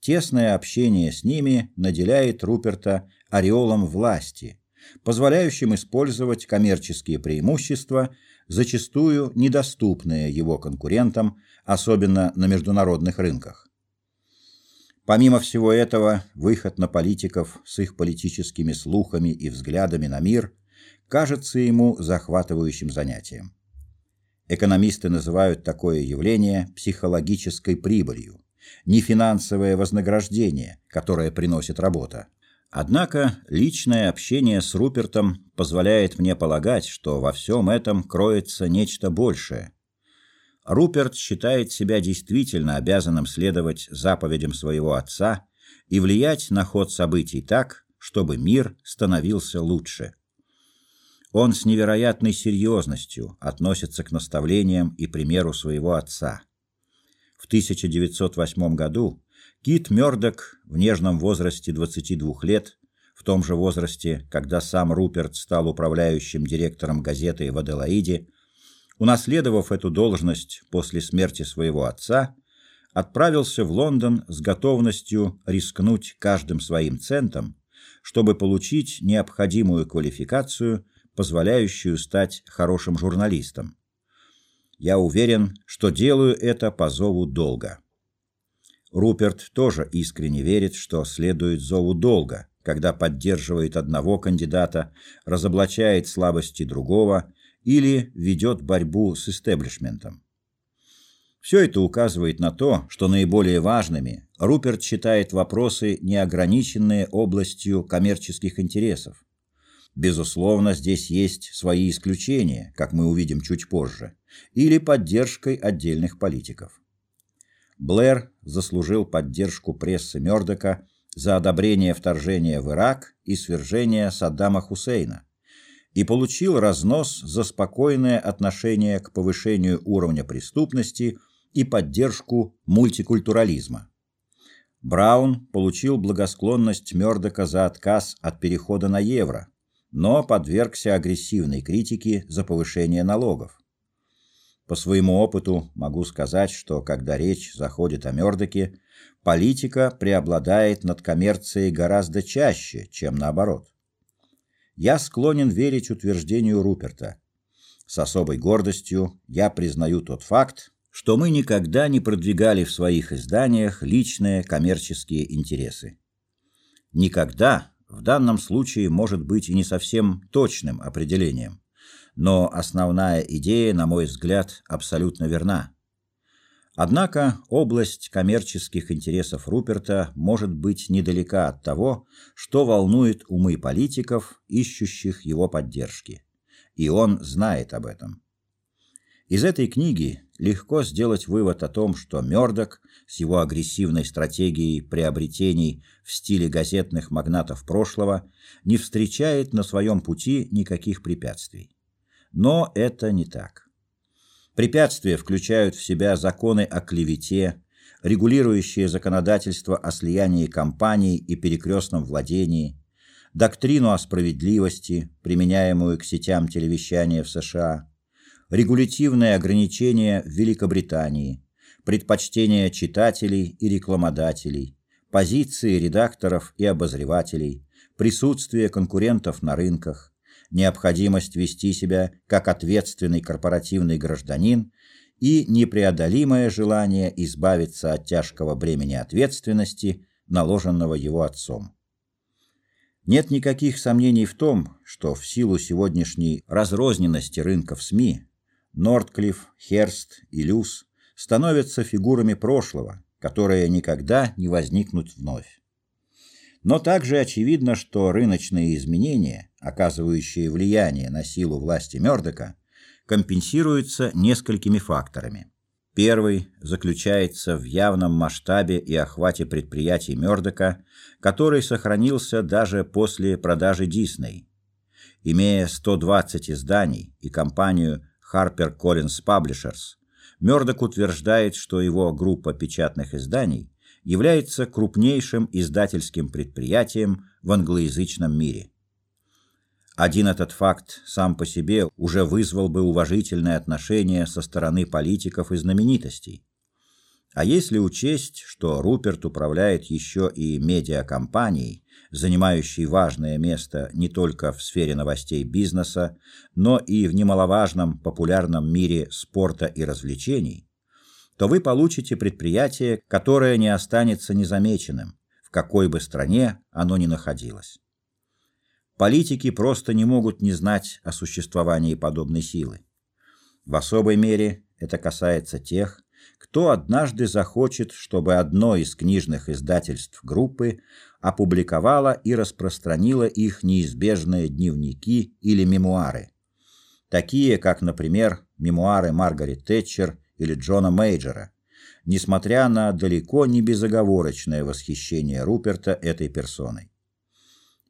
Speaker 1: Тесное общение с ними наделяет Руперта ореолом власти, позволяющим использовать коммерческие преимущества, зачастую недоступные его конкурентам, особенно на международных рынках. Помимо всего этого, выход на политиков с их политическими слухами и взглядами на мир кажется ему захватывающим занятием. Экономисты называют такое явление психологической прибылью не финансовое вознаграждение, которое приносит работа. Однако личное общение с Рупертом позволяет мне полагать, что во всем этом кроется нечто большее. Руперт считает себя действительно обязанным следовать заповедям своего отца и влиять на ход событий так, чтобы мир становился лучше. Он с невероятной серьезностью относится к наставлениям и примеру своего отца – в 1908 году Кит Мёрдок в нежном возрасте 22 лет, в том же возрасте, когда сам Руперт стал управляющим директором газеты в Аделаиде, унаследовав эту должность после смерти своего отца, отправился в Лондон с готовностью рискнуть каждым своим центом, чтобы получить необходимую квалификацию, позволяющую стать хорошим журналистом. Я уверен, что делаю это по зову долга. Руперт тоже искренне верит, что следует зову долга, когда поддерживает одного кандидата, разоблачает слабости другого или ведет борьбу с истеблишментом. Все это указывает на то, что наиболее важными Руперт считает вопросы, не ограниченные областью коммерческих интересов. Безусловно, здесь есть свои исключения, как мы увидим чуть позже или поддержкой отдельных политиков. Блэр заслужил поддержку прессы Мёрдока за одобрение вторжения в Ирак и свержения Саддама Хусейна и получил разнос за спокойное отношение к повышению уровня преступности и поддержку мультикультурализма. Браун получил благосклонность Мёрдока за отказ от перехода на евро, но подвергся агрессивной критике за повышение налогов. По своему опыту могу сказать, что когда речь заходит о Мёрдоке, политика преобладает над коммерцией гораздо чаще, чем наоборот. Я склонен верить утверждению Руперта. С особой гордостью я признаю тот факт, что мы никогда не продвигали в своих изданиях личные коммерческие интересы. Никогда в данном случае может быть и не совсем точным определением, но основная идея, на мой взгляд, абсолютно верна. Однако область коммерческих интересов Руперта может быть недалека от того, что волнует умы политиков, ищущих его поддержки. И он знает об этом. Из этой книги легко сделать вывод о том, что Мёрдок с его агрессивной стратегией приобретений в стиле газетных магнатов прошлого не встречает на своем пути никаких препятствий. Но это не так. Препятствия включают в себя законы о клевете, регулирующие законодательство о слиянии компаний и перекрестном владении, доктрину о справедливости, применяемую к сетям телевещания в США, регулятивные ограничения в Великобритании, предпочтения читателей и рекламодателей, позиции редакторов и обозревателей, присутствие конкурентов на рынках, необходимость вести себя как ответственный корпоративный гражданин и непреодолимое желание избавиться от тяжкого бремени ответственности, наложенного его отцом. Нет никаких сомнений в том, что в силу сегодняшней разрозненности рынков СМИ Нортклифф, Херст и Люс становятся фигурами прошлого, которые никогда не возникнут вновь. Но также очевидно, что рыночные изменения, оказывающие влияние на силу власти Мёрдока, компенсируются несколькими факторами. Первый заключается в явном масштабе и охвате предприятий Мёрдока, который сохранился даже после продажи Дисней. Имея 120 изданий и компанию HarperCollins Publishers, Мёрдок утверждает, что его группа печатных изданий является крупнейшим издательским предприятием в англоязычном мире. Один этот факт сам по себе уже вызвал бы уважительное отношение со стороны политиков и знаменитостей. А если учесть, что Руперт управляет еще и медиакомпанией, занимающей важное место не только в сфере новостей бизнеса, но и в немаловажном популярном мире спорта и развлечений, то вы получите предприятие, которое не останется незамеченным, в какой бы стране оно ни находилось. Политики просто не могут не знать о существовании подобной силы. В особой мере это касается тех, кто однажды захочет, чтобы одно из книжных издательств группы опубликовало и распространило их неизбежные дневники или мемуары, такие как, например, мемуары Маргарет Тэтчер или Джона Мейджера, несмотря на далеко не безоговорочное восхищение Руперта этой персоной.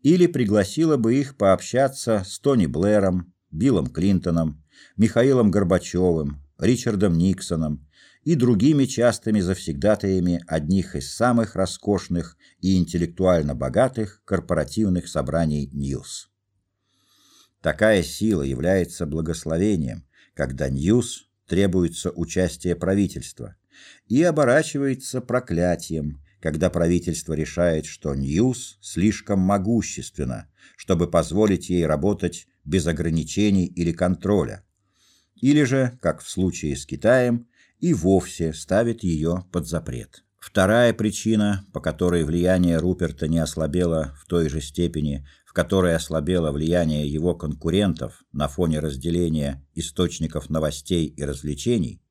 Speaker 1: Или пригласила бы их пообщаться с Тони Блэром, Биллом Клинтоном, Михаилом Горбачевым, Ричардом Никсоном и другими частыми завсегдатаями одних из самых роскошных и интеллектуально богатых корпоративных собраний Ньюс. Такая сила является благословением, когда News требуется участие правительства, и оборачивается проклятием, когда правительство решает, что News слишком могущественно, чтобы позволить ей работать без ограничений или контроля. Или же, как в случае с Китаем, и вовсе ставит ее под запрет. Вторая причина, по которой влияние Руперта не ослабело в той же степени, в которой ослабело влияние его конкурентов на фоне разделения источников новостей и развлечений,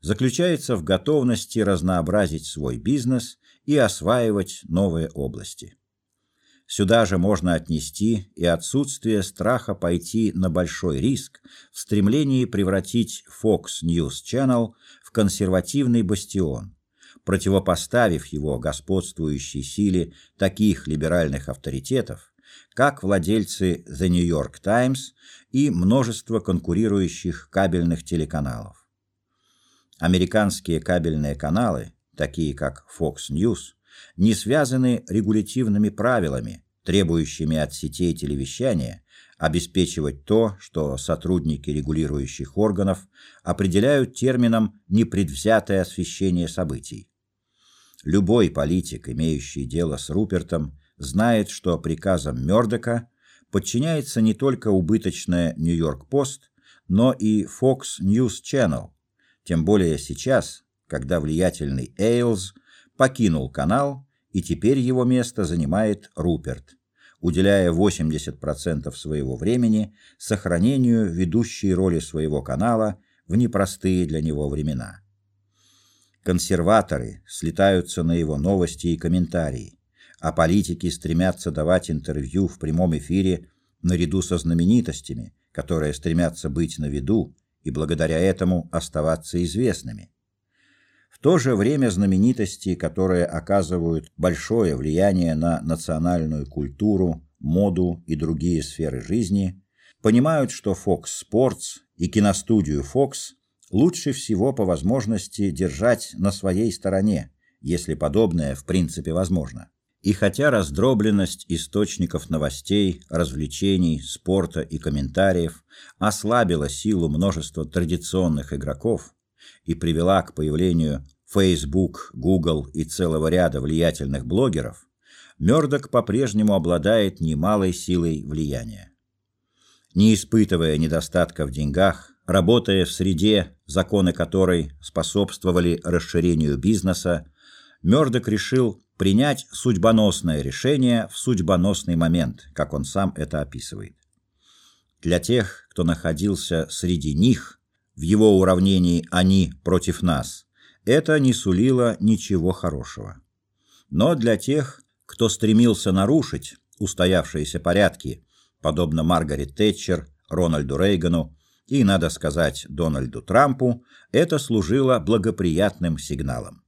Speaker 1: заключается в готовности разнообразить свой бизнес и осваивать новые области. Сюда же можно отнести и отсутствие страха пойти на большой риск в стремлении превратить Fox News Channel в консервативный бастион, противопоставив его господствующей силе таких либеральных авторитетов, как владельцы The New York Times и множество конкурирующих кабельных телеканалов. Американские кабельные каналы, такие как Fox News, не связаны регулятивными правилами, требующими от сетей телевещания обеспечивать то, что сотрудники регулирующих органов определяют термином непредвзятое освещение событий. Любой политик, имеющий дело с Рупертом, знает, что приказам Мёрдока подчиняется не только убыточная Нью-Йорк-Пост, но и Fox News Channel, тем более сейчас, когда влиятельный Эйлз покинул канал, и теперь его место занимает Руперт, уделяя 80% своего времени сохранению ведущей роли своего канала в непростые для него времена. Консерваторы слетаются на его новости и комментарии, а политики стремятся давать интервью в прямом эфире наряду со знаменитостями, которые стремятся быть на виду и благодаря этому оставаться известными. То же время знаменитости, которые оказывают большое влияние на национальную культуру, моду и другие сферы жизни, понимают, что Fox Sports и киностудию Fox лучше всего по возможности держать на своей стороне, если подобное в принципе возможно. И хотя раздробленность источников новостей, развлечений, спорта и комментариев ослабила силу множества традиционных игроков и привела к появлению Facebook, Google и целого ряда влиятельных блогеров, Мёрдок по-прежнему обладает немалой силой влияния. Не испытывая недостатка в деньгах, Работая в среде, законы которой способствовали расширению бизнеса, Мёрдок решил принять судьбоносное решение в судьбоносный момент, как он сам это описывает. Для тех, кто находился среди них, в его уравнении «они против нас», это не сулило ничего хорошего. Но для тех, кто стремился нарушить устоявшиеся порядки, подобно Маргарет Тэтчер, Рональду Рейгану, и, надо сказать, Дональду Трампу это служило благоприятным сигналом.